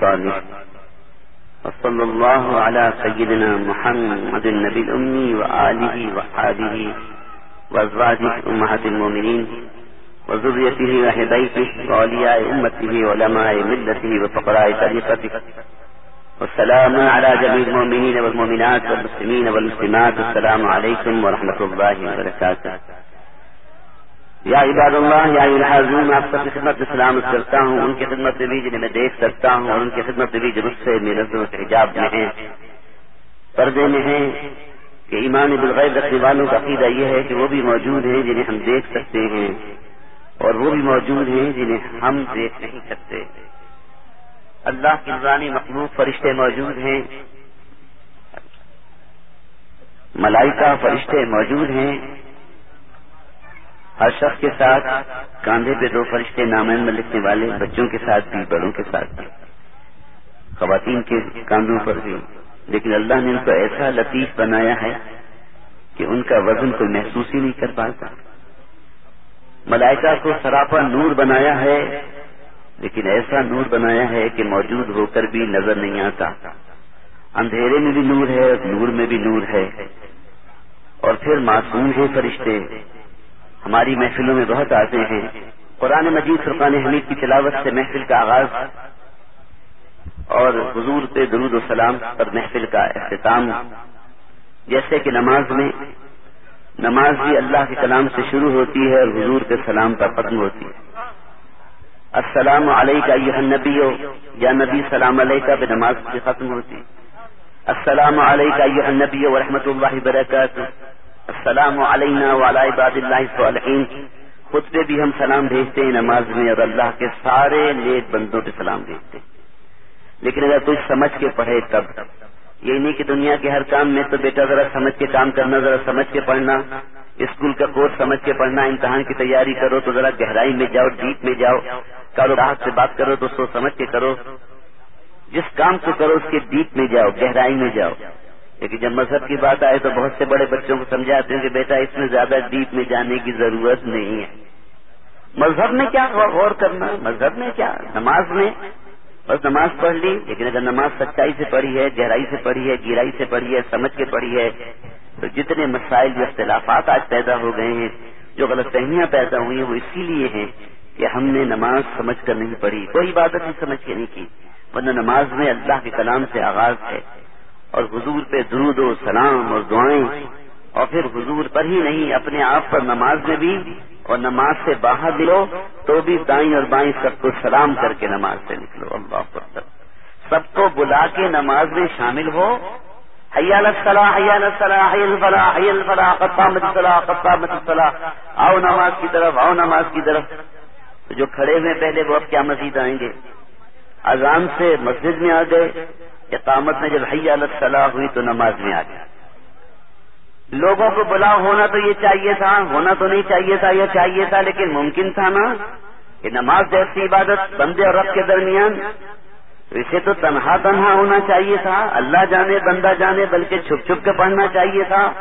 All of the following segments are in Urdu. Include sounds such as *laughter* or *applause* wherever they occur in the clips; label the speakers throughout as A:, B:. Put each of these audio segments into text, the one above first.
A: صالح وصلى الله على سيدنا محمد النبي الأمي وآله وحاله وأزواجه أمهات المؤمنين وذريته وأهل بيته وأولياء أمته وعلماء ملته وفقراء طريقته. والسلام على جميع المؤمنين والمؤمنات والمسلمين والمسلمات. السلام عليكم ورحمة الله وبركاته. یا عباد اللہ، یا الحاظون میں آپ سب کی خدمت میں سلامت کرتا ہوں، ان کی خدمت میں بھی جنہیں میں دیکھ سکتا ہوں اور ان کی خدمت میں بھی جو سے میرے سے حجاب میں ہیں، پردے میں ہیں کہ ایمان بالغیب رکھنے والوں کا عقیدہ یہ ہے کہ وہ بھی موجود ہیں جنہیں ہم دیکھ سکتے ہیں، اور وہ بھی موجود ہیں جنہیں ہم دیکھ نہیں سکتے۔ اللہ کی نورانی مخلوق فرشتے موجود ہیں، ملائکہ فرشتے موجود ہیں ہر شخص کے ساتھ کاندھے پہ دو فرشتے نامین میں لکھنے والے بچوں کے ساتھ بھی، بڑوں کے ساتھ بھی۔ خواتین کے کاندھوں پر بھی۔ لیکن اللہ نے ان کو ایسا لطیف بنایا ہے کہ ان کا وزن کوئی محسوس ہی نہیں کر پاتا۔ ملائکہ کو سراپا نور بنایا ہے، لیکن ایسا نور بنایا ہے کہ موجود ہو کر بھی نظر نہیں آتا۔ اندھیرے میں بھی نور ہے نور میں بھی نور ہے۔ اور پھر معصوم ہے فرشتے۔ ہماری محفلوں میں بہت آتے ہیں۔ قرآن مجید فرقان حمید کی تلاوت سے محفل کا آغاز اور حضور پہ درود و سلام پر محفل کا اختتام۔ جیسے کہ نماز میں، نماز بھی اللہ کے کلام سے شروع ہوتی ہے اور حضور کے سلام پر ختم ہوتی ہے۔ السلام علیہ نبی ہو یا نبی سلام علیہ کا بھی نماز سے ختم ہوتی۔ السلام علیہ نبی و رحمۃ اللہ وبرکاتہ۔ السلام علینا وعلی عباد اللہ صالحین. خود پہ بھی ہم سلام بھیجتے ہیں، نماز میں اور اللہ کے سارے نیک بندوں پہ سلام بھیجتے ہیں۔ لیکن اگر کچھ سمجھ کے پڑھے تب، یہ نہیں کہ دنیا کے ہر کام میں تو بیٹا ذرا سمجھ کے کام کرنا، ذرا سمجھ کے پڑھنا، اسکول کا کورس سمجھ کے پڑھنا، امتحان کی تیاری کرو تو ذرا گہرائی میں جاؤ، ڈیپ میں جاؤ، کاروبار سے بات کرو تو سو سمجھ کے کرو۔ جس کام کو کرو، اس کے ڈیپ میں جاؤ، گہرائی میں جاؤ۔ لیکن جب مذہب کی بات آئے تو بہت سے بڑے بچوں کو سمجھاتے ہیں کہ بیٹا، اس میں زیادہ ڈیپ میں جانے کی ضرورت نہیں ہے۔ مذہب میں کیا غور کرنا؟ مذہب میں کیا؟ نماز میں۔ بس نماز پڑھ لی، لیکن اگر نماز سچائی سے پڑھی ہے، گہرائی سے پڑھی ہے گہرائی سے پڑھی ہے، سمجھ کے پڑھی ہے، تو جتنے مسائل جو اختلافات آج پیدا ہو گئے ہیں، جو غلط فہمیاں پیدا ہوئی ہیں، وہ اسی لیے ہیں کہ ہم نے نماز سمجھ کر نہیں پڑھی۔ کوئی عبادت ہی سمجھ کے نہیں کی، ورنہ نماز میں اللہ کے کلام سے آغاز ہے۔ اور حضور پہ درود و سلام اور دعائیں۔ اور پھر حضور پر ہی نہیں، اپنے آپ پر نماز میں بھی۔ اور نماز سے باہر نکلو تو بھی دائیں اور بائیں سب کو سلام کر کے نماز سے نکلو۔ اللہ پر سب کو بلا کے نماز میں شامل ہو۔ حیال الصلاح حیال الصلاح حی الفلاح حی الفلاح قطامت الصلاح قطامت الصلاح۔ آؤ نماز کی طرف، آؤ نماز کی طرف۔ تو جو کھڑے ہوئے پہلے وہ اب کیا مزید آئیں گے۔ اذان سے مسجد میں آ گئے۔ اقامت میں جب حیا الصلاح ہوئی تو نماز میں آ گیا۔ لوگوں کو بلا ہونا تو یہ چاہیے تھا، ہونا تو نہیں چاہیے تھا، یہ چاہیے تھا، لیکن ممکن تھا نا کہ نماز جیسی عبادت بندے اور رب کے درمیان۔ اسے تو تنہا تنہا ہونا چاہیے تھا، اللہ جانے، بندہ جانے، بلکہ چھپ چھپ کے پڑھنا چاہیے تھا۔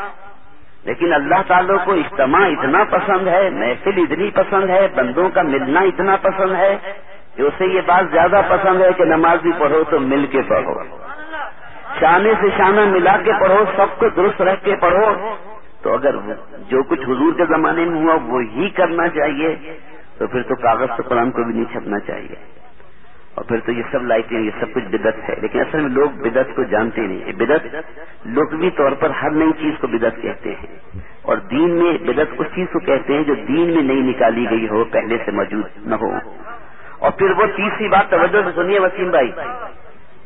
A: لیکن اللہ تعالیٰ کو اجتماع اتنا پسند ہے، محفل اتنی پسند ہے، بندوں کا ملنا اتنا پسند ہے۔ کہ اسے یہ بات زیادہ پسند ہے کہ نماز بھی پڑھو تو مل کے پڑھو۔ شانے سے شانہ ملا کے پڑھو، سب کو درست رکھ کے پڑھو۔ تو اگر جو کچھ حضور کے زمانے میں ہوا، وہی کرنا چاہیے، تو پھر تو کاغذ سے قرآن کو بھی نہیں چھپنا چاہیے۔ اور پھر تو یہ سب لائٹیں، یہ سب کچھ بدت ہے۔ لیکن اصل میں لوگ بدت کو جانتے نہیں۔ بدت لوکوی طور پر ہر نئی چیز کو بدت کہتے ہیں۔ اور دین میں بدت اس چیز کو کہتے ہیں جو دین میں نہیں نکالی گئی ہو، پہلے سے موجود نہ ہو۔ اور پھر وہ تیسری بات توجہ سے سنیے وسیم بھائی،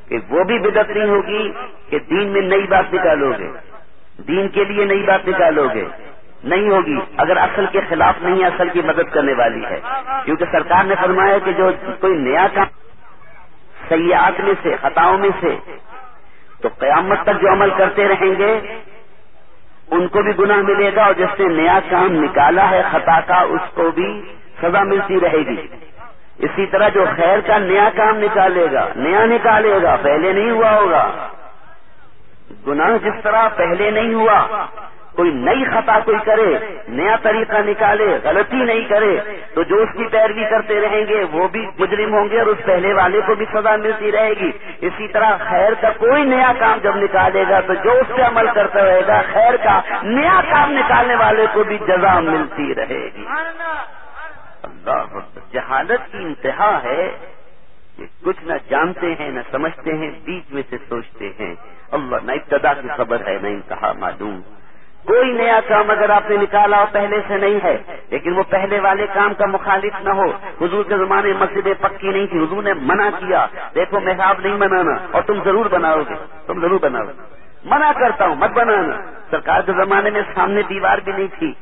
A: کہ وہ بھی بدت نہیں ہوگی کہ دین میں نئی بات نکالو گے۔ دین کے لیے نئی بات نکالو گے۔ نہیں ہوگی، اگر اصل کے خلاف نہیں، اصل کی مدد کرنے والی ہے۔ کیونکہ سرکار نے فرمایا کہ جو کوئی نیا کام سیاحت میں سے، خطاؤں میں سے، تو قیامت تک جو عمل کرتے رہیں گے، ان کو بھی گناہ ملے گا۔ اور جس نے نیا کام نکالا ہے، خطا کا اس کو بھی سزا ملتی رہے گی۔ اسی طرح جو خیر کا نیا کام نکالے گا، نیا نکالے گا، پہلے نہیں ہوا ہوگا۔ گناہ جس طرح پہلے نہیں ہوا، کوئی نئی خطا کوئی کرے، نیا طریقہ نکالے، غلطی نہیں کرے، تو جو اس کی پیروی کرتے رہیں گے، وہ بھی مجرم ہوں گے اور اس پہلے والے کو بھی سزا ملتی رہے گی۔ اسی طرح خیر کا کوئی نیا کام جب نکالے گا، تو جو اس پہ عمل کرتا رہے گا، خیر کا نیا کام نکالنے والے کو بھی جزا ملتی رہے گی۔ اللہ جہالت کی انتہا ہے کہ کچھ نہ جانتے ہیں، نہ سمجھتے ہیں، بیچ میں سے سوچتے ہیں۔ اللہ نہ ابتدا کی خبر ہے، نہ انتہا معلوم۔ کوئی نیا کام اگر آپ نے نکالا اور پہلے سے نہیں ہے، لیکن وہ پہلے والے کام کا مخالف نہ ہو۔ حضور کے زمانے مسجدیں پکی نہیں تھی حضور نے منع کیا۔ دیکھو محراب نہیں بنانا اور تم ضرور بناؤ گے۔ تم ضرور بناؤ گے۔ منع کرتا ہوں، مت بنانا۔ سرکار کے زمانے میں سامنے دیوار بھی نہیں تھی۔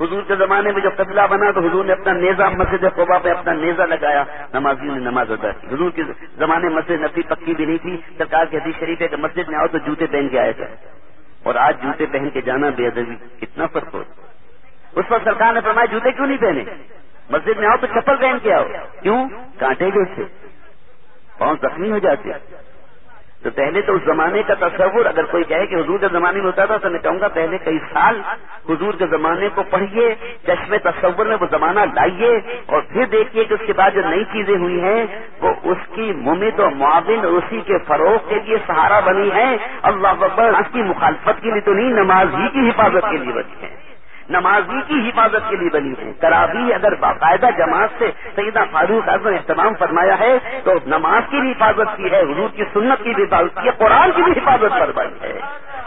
A: حضور کے زمانے میں جو قبلہ بنا تو حضور نے اپنا نیزا مسجد قبا پہ اپنا نیزا لگایا، نمازیوں نے نماز ادا کی حضور کے زمانے مسجد نبی پکی بھی نہیں تھی، سرکار کے حدیث شریف ہے کہ مسجد میں آؤ تو جوتے پہن کے آئے تھے۔ اور آج جوتے پہن کے جانا بے ادبی، کتنا فرق ہو۔ اس پر سرکار نے فرمایا، جوتے کیوں نہیں پہنے؟ مسجد میں آؤ تو چپل پہن کے آؤ۔ کیوں؟ کانٹے گئے تھے۔ پاؤں زخمی ہو جاتے۔ تو پہلے تو اس زمانے کا تصور، اگر کوئی کہے کہ حضور کے زمانے میں ہوتا تھا، تو میں کہوں گا پہلے کئی سال حضور کے زمانے کو پڑھیے چشم تصور میں وہ زمانہ لائیے اور پھر دیکھیے کہ اس کے بعد جو نئی چیزیں ہوئی ہیں، وہ اس کی ممد و معاون اسی کے فروغ کے لیے سہارا بنی ہے اللہ اکبر اس کی مخالفت کے لیے تو نہیں، نماز ہی کی حفاظت کے لیے بنی ہے نمازی کی حفاظت کے لیے بنی ہے تراوی اگر باقاعدہ جماعت سے سیدہ فاروق اعظم اہتمام فرمایا ہے، تو نماز کی بھی حفاظت کی ہے، حضور کی سنت کی بھی حفاظت کی ہے، قرآن کی بھی حفاظت پر بنی ہے۔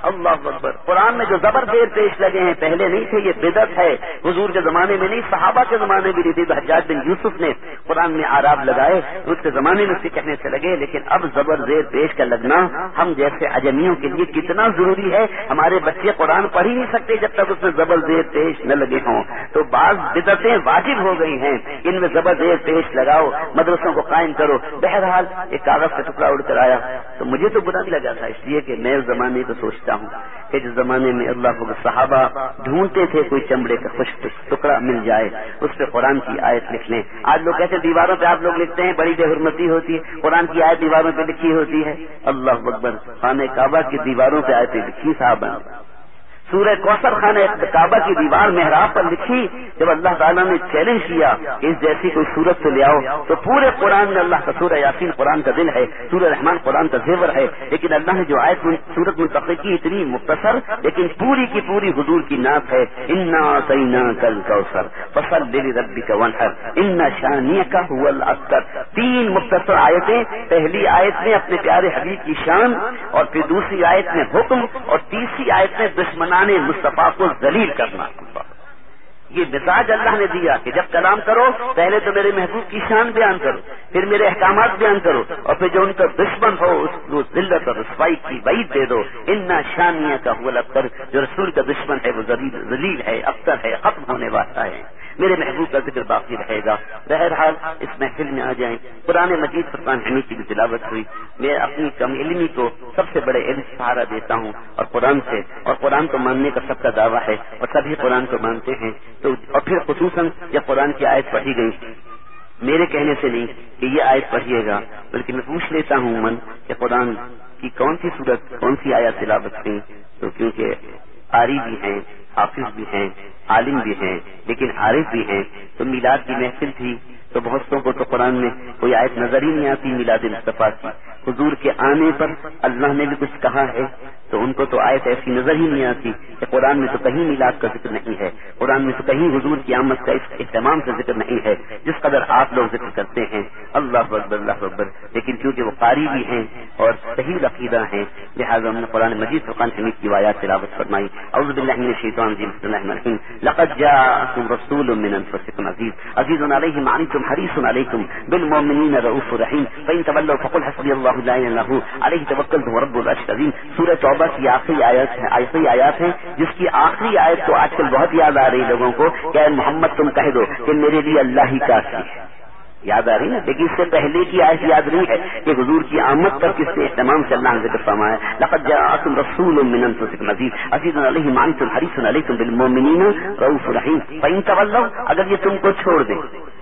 A: اللہ اکبر۔ قرآن میں جو زبر دیر پیش لگے ہیں، پہلے نہیں تھے، یہ بدت ہے۔ حضور کے زمانے میں نہیں، صحابہ کے زمانے میں نہیں تھی حجاج بن یوسف نے قرآن میں آراب لگائے اس کے زمانے میں سے کہنے سے لگے، لیکن اب زبر زیر پیش کا لگنا ہم جیسے اجمیوں کے لیے کتنا ضروری ہے۔ ہمارے بچے قرآن پڑھ ہی نہیں سکتے جب تک اس میں زبر زیر پیش نہ لگے ہوں۔ تو بعض بدتیں واجب ہو گئی ہیں۔ ان میں زبر زیر پیش لگاؤ، مدرسوں کو قائم کرو۔ بہرحال ایک کاغذ کا ٹکڑا اڑ کر آیا۔ تو مجھے تو برا نہیں لگا تھا، اس لیے کہ میں اس زمانے کو سوچتا ہوں کہ جس زمانے میں اللہ کو صحابہ ڈھونڈتے تھے کوئی چمڑے کا خوش ٹکڑا مل جائے، اس پہ قرآن کی آیت لکھ لیں۔ آج لوگ کہتے دیواروں پہ آپ لوگ لکھتے ہیں، بڑی بے حرمتی ہوتی ہے۔ قرآن کی آیت دیواروں پہ لکھی ہوتی ہے۔ اللہ اکبر، خانہ کعبہ کی دیواروں پہ آیتیں لکھی صاحب سورہ کوثر خان کعبہ کی دیوار محراب پر لکھی، جب اللہ تعالیٰ نے چیلنج کیا کہ اس جیسی کوئی صورت سے لے آؤ، تو پورے قرآن میں اللہ کا سورہ یاسین قرآن کا دل ہے، سورہ رحمان قرآن کا زیور ہے، لیکن اللہ نے جو آیت سورت منتقل کی اتنی مختصر، لیکن پوری کی پوری حضور کی نعت ہے، انا سینا کل کوثر فصل دلی ربی کا ونہر انا شانی کا تین مختصر آیتیں، پہلی آیت میں اپنے پیارے حبیب کی شان، اور پھر دوسری آیت میں حکم، اور تیسری آیت میں دشمنا مصطفیٰ کو ذلیل کرنا۔ یہ مزاج اللہ نے دیا کہ جب کلام کرو، پہلے تو میرے محبوب کی شان بیان کرو، پھر میرے احکامات بیان کرو، اور پھر جو ان کا دشمن ہو، اس کو ذلت اور رسوائی کی وعید دے دو۔ ان شانیہ کا حول اختر جو رسول کا دشمن ہے، وہ ذلیل ہے اختر ہے، ختم ہونے والا ہے۔ میرے محبوب کا ذکر باقی رہے گا۔ بہرحال اس محفل میں آ جائیں۔ پرانے مجید فرقان حمید کی بھی تلاوت ہوئی، میں اپنی کم علمی کو سب سے بڑے علم سہارا دیتا ہوں۔ اور قرآن سے، اور قرآن کو ماننے کا سب کا دعویٰ ہے۔ اور سبھی قرآن کو مانتے ہیں۔ تو، اور پھر خصوصاً جب قرآن کی آیت پڑھی گئی۔ میرے کہنے سے نہیں کہ یہ آیت پڑھیے گا، بلکہ میں پوچھ لیتا ہوں من کہ قرآن کی کون سی صورت، کون سی آیات تلاوت کی تو کیونکہ قاری بھی ہیں، حافظ بھی ہیں، عالم بھی ہیں، لیکن عارف بھی ہیں۔ تو میلاد کی محفل تھی۔ تو بہتوں کو تو قرآن میں کوئی آیت نظر ہی نہیں آتی میلاد مصطفیٰ کی۔ حضور کے آنے پر اللہ نے بھی کچھ کہا ہے تو ان کو تو آیت ایسی نظر ہی نہیں آتی کہ قرآن میں تو کہیں میلاد کا ذکر نہیں ہے۔ قرآن میں تو کہیں حضور کی آمد کا اس اہتمام کا ذکر نہیں ہے جس قدر آپ لوگ ذکر کرتے ہیں۔ اللہ اکبر اللہ اکبر۔ لیکن کیونکہ وہ قاری بھی ہیں اور صحیح عقیدہ ہیں، لہٰذا ہم نے قرآن مجید فقان حمید کی وایات تلاوت فرمائی۔ اعوذ باللہ من الشیطان الرجیم، بسم اللہ الرحمن الرحیم۔ لقد جاءکم رسول من انفسکم عزیز۔ عزیز علیہ معنیتم حريص عليكم بالمؤمنين رؤوف رحيم فإن تولوا فقل حسبي الله لا إله الا هو عليه توكلت ورب العرش العظیم سورہ توبہ کی آخری آیات ہے آخری آیات ہے جس کی آخری آیت تو آج کل بہت یاد آ رہی لوگوں کو کہ محمد تم کہہ دو کہ میرے لیے اللہ ہی کافی ہے۔ یاد آ رہی نا؟ لیکن اس سے پہلے کی آیت یاد نہیں ہے کہ حضور کی آمد پر کس نے اہتمام سے اللہ ذکر فرمایا لقد جاءكم رسول من انفسكم عزيز عزيز عليه ما انتم حريص عليكم بالمؤمنين رؤوف رحيم فان تولوا، اگر یہ تم کو چھوڑ دیں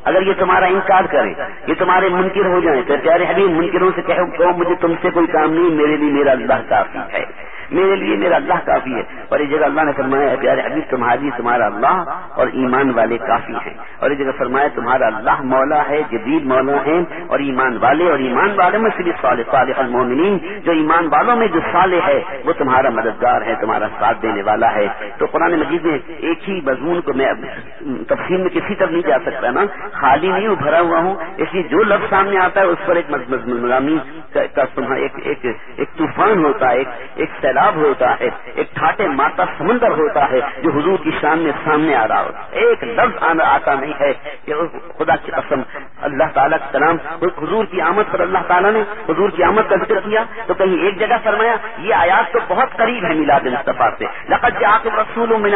A: اگر یہ تمہارا انکار کریں یہ تمہارے منکر ہو جائیں، تو پیارے حبیب، منکروں سے کہو کہ مجھے تم سے کوئی کام نہیں، میرے لیے میرا اللہ کافی ہے۔ میرے لیے میرا اللہ کافی ہے اور یہ جگہ اللہ نے فرمایا ہے پیارے ابھی تمہاری تمہارا اللہ اور ایمان والے کافی ہیں اور یہ جگہ فرمایا تمہارا اللہ مولا ہے جدید مولا ہے اور ایمان والے اور ایمان والے میں صرف صالح صالح المومنین جو ایمان والوں میں جو صالح ہے وہ تمہارا مددگار ہے تمہارا ساتھ دینے والا ہے تو قرآن مجید میں ایک ہی مضمون کو میں تفصیل میں کسی طرح نہیں جا سکتا نا خالی نہیں بھرا ہوا ہوں اس لیے جو لفظ سامنے آتا ہے اس پر ایک مضمون ایک طوفان ہوتا ہے ایک سیلاب ہوتا ہے، ایک ٹھاٹے ماتا سمندر ہوتا ہے جو حضور کی شان میں سامنے آ رہا ہوتا ہے۔ ایک لفظ آنا آتا نہیں ہے کہ خدا کی قسم، اللہ تعالیٰ کا کلام حضور کی آمد پر اللہ تعالیٰ نے حضور کی آمد کا ذکر کیا تو کہیں ایک جگہ فرمایا، یہ آیات تو بہت قریب ہے میلاد مصطفیٰ سے۔ لقد جاءكم رسول من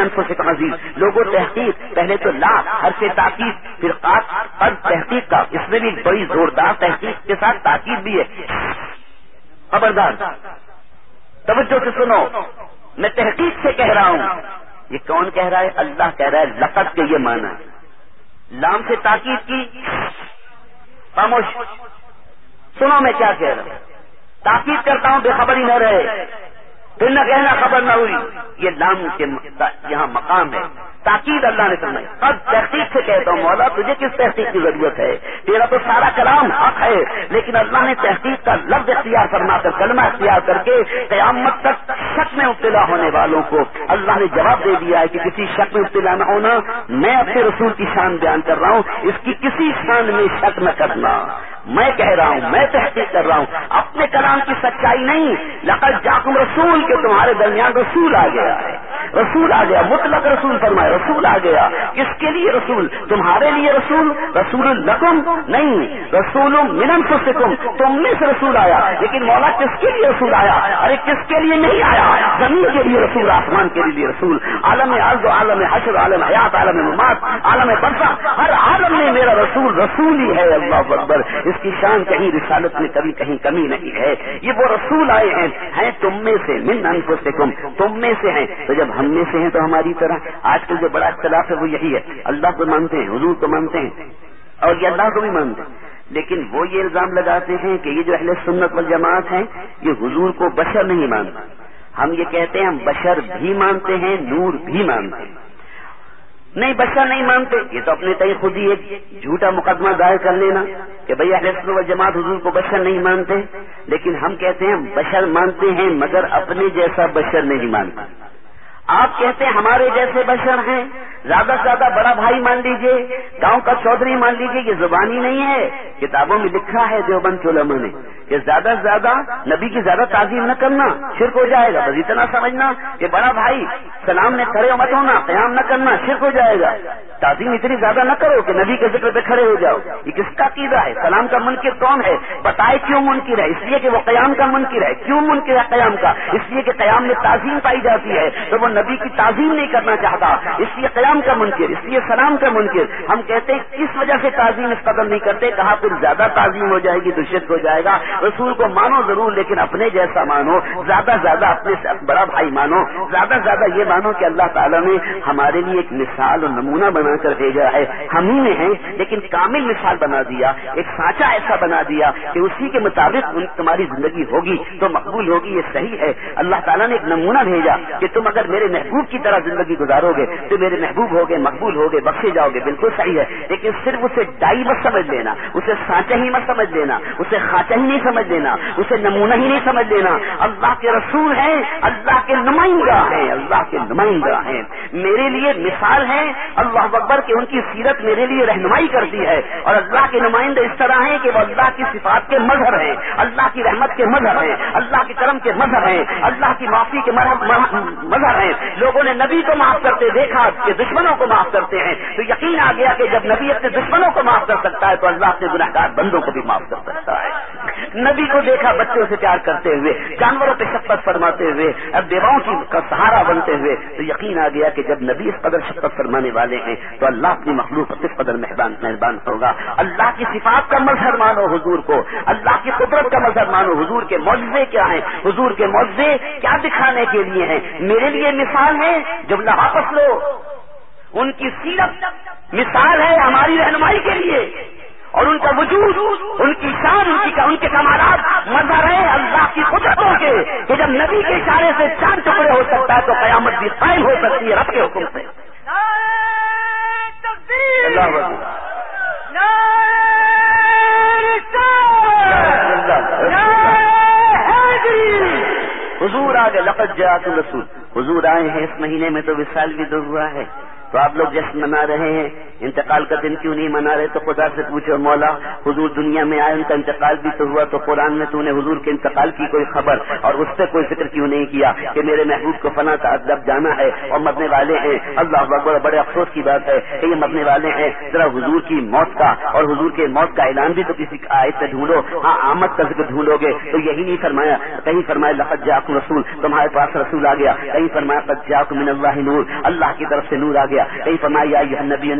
A: عزیز۔ لوگوں تحقیق، پہلے تو لا ہر سے تاکید پھر قد تحقیق کا۔ اس میں بھی بڑی زوردار تحقیق کے ساتھ تاکید بھی ہے۔ خبردار۔ توجہ سے سنو۔ میں تحقیق سے کہہ رہا ہوں۔ یہ کون کہہ رہا ہے؟ اللہ کہہ رہا ہے لقت کے یہ مانا لام سے تاکید کی۔ خاموش۔ سنو میں کیا کہہ رہا ہوں۔ تاکید کرتا ہوں، بے خبر ہی نہ رہے۔ پھر نہ کہنا خبر نہ ہوئی۔ یہ لام کے یہاں مقام ہے۔ تاکید اللہ نے سنائی اب تحقیق سے کہتا ہوں مولا، تجھے کس تحقیق کی ضرورت ہے؟ تیرا تو سارا کلام حق ہے، لیکن اللہ نے تحقیق کا لفظ اختیار فرما کر، کلمہ اختیار کر کے قیامت تک شک میں ابتلا ہونے والوں کو اللہ نے جواب دے دیا ہے کہ کسی شک میں ابتلا نہ ہونا، میں اپنے رسول کی شان بیان کر رہا ہوں، اس کی کسی شان میں شک نہ کرنا۔ میں کہہ رہا ہوں، میں تحقیق کر رہا ہوں۔ اپنے کلام کی سچائی نہیں، لقد جاکم رسول کے تمہارے درمیان رسول آ گیا ہے۔ رسول آ گیا، مطلق رسول فرمائے، رسول آ گیا۔ کس کے لیے رسول؟ تمہارے لیے رسول رسول القم نہیں، رسول منن سکم تم میں سے رسول آیا، لیکن مولا کس کے لیے رسول آیا؟ ارے کس کے لیے نہیں آیا؟ زمین کے لیے رسول، آسمان کے لیے رسول۔ عالم عرض عالم حشر، عالم حیات، عالم نماز عالم برسا، ہر عالم میں میرا رسول رسول ہی ہے، اللہ اکبر۔ اس کی شان کہیں رسالت میں کبھی کہیں کمی نہیں ہے، یہ وہ رسول آئے ہیں۔ ہیں تم میں سے، من انفسکم، تم میں سے ہیں۔ تو جب ہم میں سے ہیں تو ہماری طرح۔ آج کل جو بڑا اختلاف ہے وہ یہی ہے۔ اللہ کو مانتے ہیں، حضور کو مانتے ہیں۔ اور یہ اللہ کو بھی مانتے ہیں۔ لیکن وہ یہ الزام لگاتے ہیں کہ یہ جو اہل سنت والجماعت ہیں، یہ حضور کو بشر نہیں مانتے۔ ہم یہ کہتے ہیں، ہم بشر بھی مانتے ہیں، نور بھی مانتے ہیں۔ نہیں، بشر نہیں مانتے۔ یہ تو اپنے تئی خود ہی ایک جھوٹا مقدمہ دائر کر لینا۔ کہ بھائی اہل و جماعت حضور کو بشر نہیں مانتے، لیکن ہم کہتے ہیں بشر مانتے ہیں مگر اپنے جیسا بشر نہیں مانتے۔ آپ کہتے ہیں ہمارے جیسے بشر ہیں زیادہ سے زیادہ بڑا بھائی مان لیجیے گاؤں کا چودھری مان لیجیے یہ زبانی نہیں ہے، کتابوں میں لکھا ہے دیوبند علماء نے کہ زیادہ سے زیادہ نبی کی زیادہ تعظیم نہ کرنا، شرک ہو جائے گا، بس اتنا سمجھنا کہ بڑا بھائی سلام نے کھڑے مت ہونا، قیام نہ کرنا، شرک ہو جائے گا۔ تعظیم اتنی زیادہ نہ کرو کہ نبی کے ذکر پہ کھڑے ہو جاؤ۔ یہ کس کا قیدا ہے؟ سلام کا منکر کون ہے؟ بتائے کیوں منکر ہے؟ اس لیے کہ وہ قیام کا منکر ہے۔ کیوں منکر ہے قیام کا؟ اس لیے کہ قیام میں تعظیم پائی جاتی ہے۔ تو وہ نبی کی تعظیم نہیں کرنا چاہتا۔ اس لیے قیام سلام کا منکر، اس لیے سلام کا منکر۔ ہم کہتے ہیں، کس وجہ سے تعظیم اس قدر نہیں کرتے؟ کہا پھر زیادہ تعظیم ہو جائے گی تو شرک ہو جائے گا۔ رسول کو مانو ضرور، لیکن اپنے جیسا مانو۔ زیادہ زیادہ اپنے سے بڑا بھائی مانو۔ زیادہ زیادہ یہ مانو کہ اللہ تعالیٰ نے ہمارے لیے ایک مثال اور نمونہ بنا کر بھیجا ہے۔ ہم ہی میں ہیں، لیکن کامل مثال بنا دیا۔ ایک سانچا ایسا بنا دیا کہ اسی کے مطابق تمہاری زندگی ہوگی، تو مقبول ہوگی، یہ صحیح ہے۔ اللہ تعالیٰ نے ایک نمونہ بھیجا کہ تم اگر میرے محبوب کی طرح زندگی گزارو گے، تو میرے محبوب ہوگے، مقبول ہوگے، بخشے جاؤ گے بالکل صحیح ہے، لیکن صرف اسے ڈائی مت سمجھ لینا، اسے سانچا ہی مت سمجھ لینا، اسے خانچا ہی نہیں سمجھ لینا، اسے نمونہ ہی نہیں سمجھ لینا۔ اللہ کے رسول ہیں، اللہ کے نمائندہ ہیں، اللہ کے نمائندہ ہیں۔ میرے لیے مثال ہے اللہ اکبر کہ ان کی سیرت میرے لیے رہنمائی کرتی ہے۔ اور اللہ کے نمائندے اس طرح ہیں کہ وہ اللہ کی صفات کے مظہر ہیں، اللہ کی رحمت کے مظہر ہیں، اللہ کے کرم کے مظہر ہیں، اللہ کی معافی کے مظہر ہیں۔ لوگوں نے نبی کو معاف کرتے دیکھا کہ دشمنوں کو معاف کرتے ہیں۔ تو یقین آ گیا کہ جب نبی اپنے دشمنوں کو معاف کر سکتا ہے، تو اللہ اپنے گناہ گار بندوں کو بھی معاف کر سکتا ہے۔ نبی کو دیکھا، بچوں سے پیار کرتے ہوئے، جانوروں پہ شفقت فرماتے ہوئے، اب بیواؤں کی سہارا بنتے ہوئے، تو یقین آ گیا کہ جب نبی اس قدر شفقت فرمانے والے ہیں، تو اللہ اپنی مخلوق کس قدر مہربان مہربان ہوگا۔ اللہ کی صفات کا مظہر مانو حضور کو۔ اللہ کی قدرت کا مظہر مانو۔ حضور کے معجزے کیا ہیں؟ حضور کے معجزے کیا دکھانے کے لیے ہیں؟ میرے لیے مثال ہے، جملہ واپس لو۔ ان کی سیرت مثال ہے ہماری رہنمائی کے لیے اور ان کا وجود، ان کی شان، ان کی ان کے کمالات مظہر ہے اللہ کی قدرتوں کے کہ جب نبی کے اشارے سے چار ٹکڑے ہو سکتا ہے تو قیامت بھی قائم ہو سکتی ہے رب کے حکم سے۔ حضور آگے لقت جا رسول حضور آئے ہیں اس مہینے میں تو وصال بھی تو ہوا ہے۔ تو آپ لوگ جشن منا رہے ہیں، انتقال کا دن کیوں نہیں منا رہے؟ تو خدا سے پوچھو مولا، حضور دنیا میں آئے، ان کا انتقال بھی تو ہوا، تو قرآن میں تو نے حضور کے انتقال کی کوئی خبر اور اس سے کوئی ذکر کیوں نہیں کیا کہ میرے محبوب کو فنا کا ادب جانا ہے اور مرنے والے ہیں؟ اللہ اکبر، بڑے افسوس کی بات ہے کہ یہ مرنے والے ہیں۔ ذرا حضور کی موت کا اور حضور کے موت کا اعلان بھی تو کسی آئے سے ڈھونڈو۔ ہاں آمد کا ذکر ڈھونڈو گے۔ تو یہی نہیں فرمایا، کہیں فرمایا لفظ جاک رسول، تمہارے پاس رسول آ گیا۔ کہیں فرمایا جاک من اللہ نور، اللہ کی طرف سے نور آ گیا۔ گیا کئی فرمایا نبی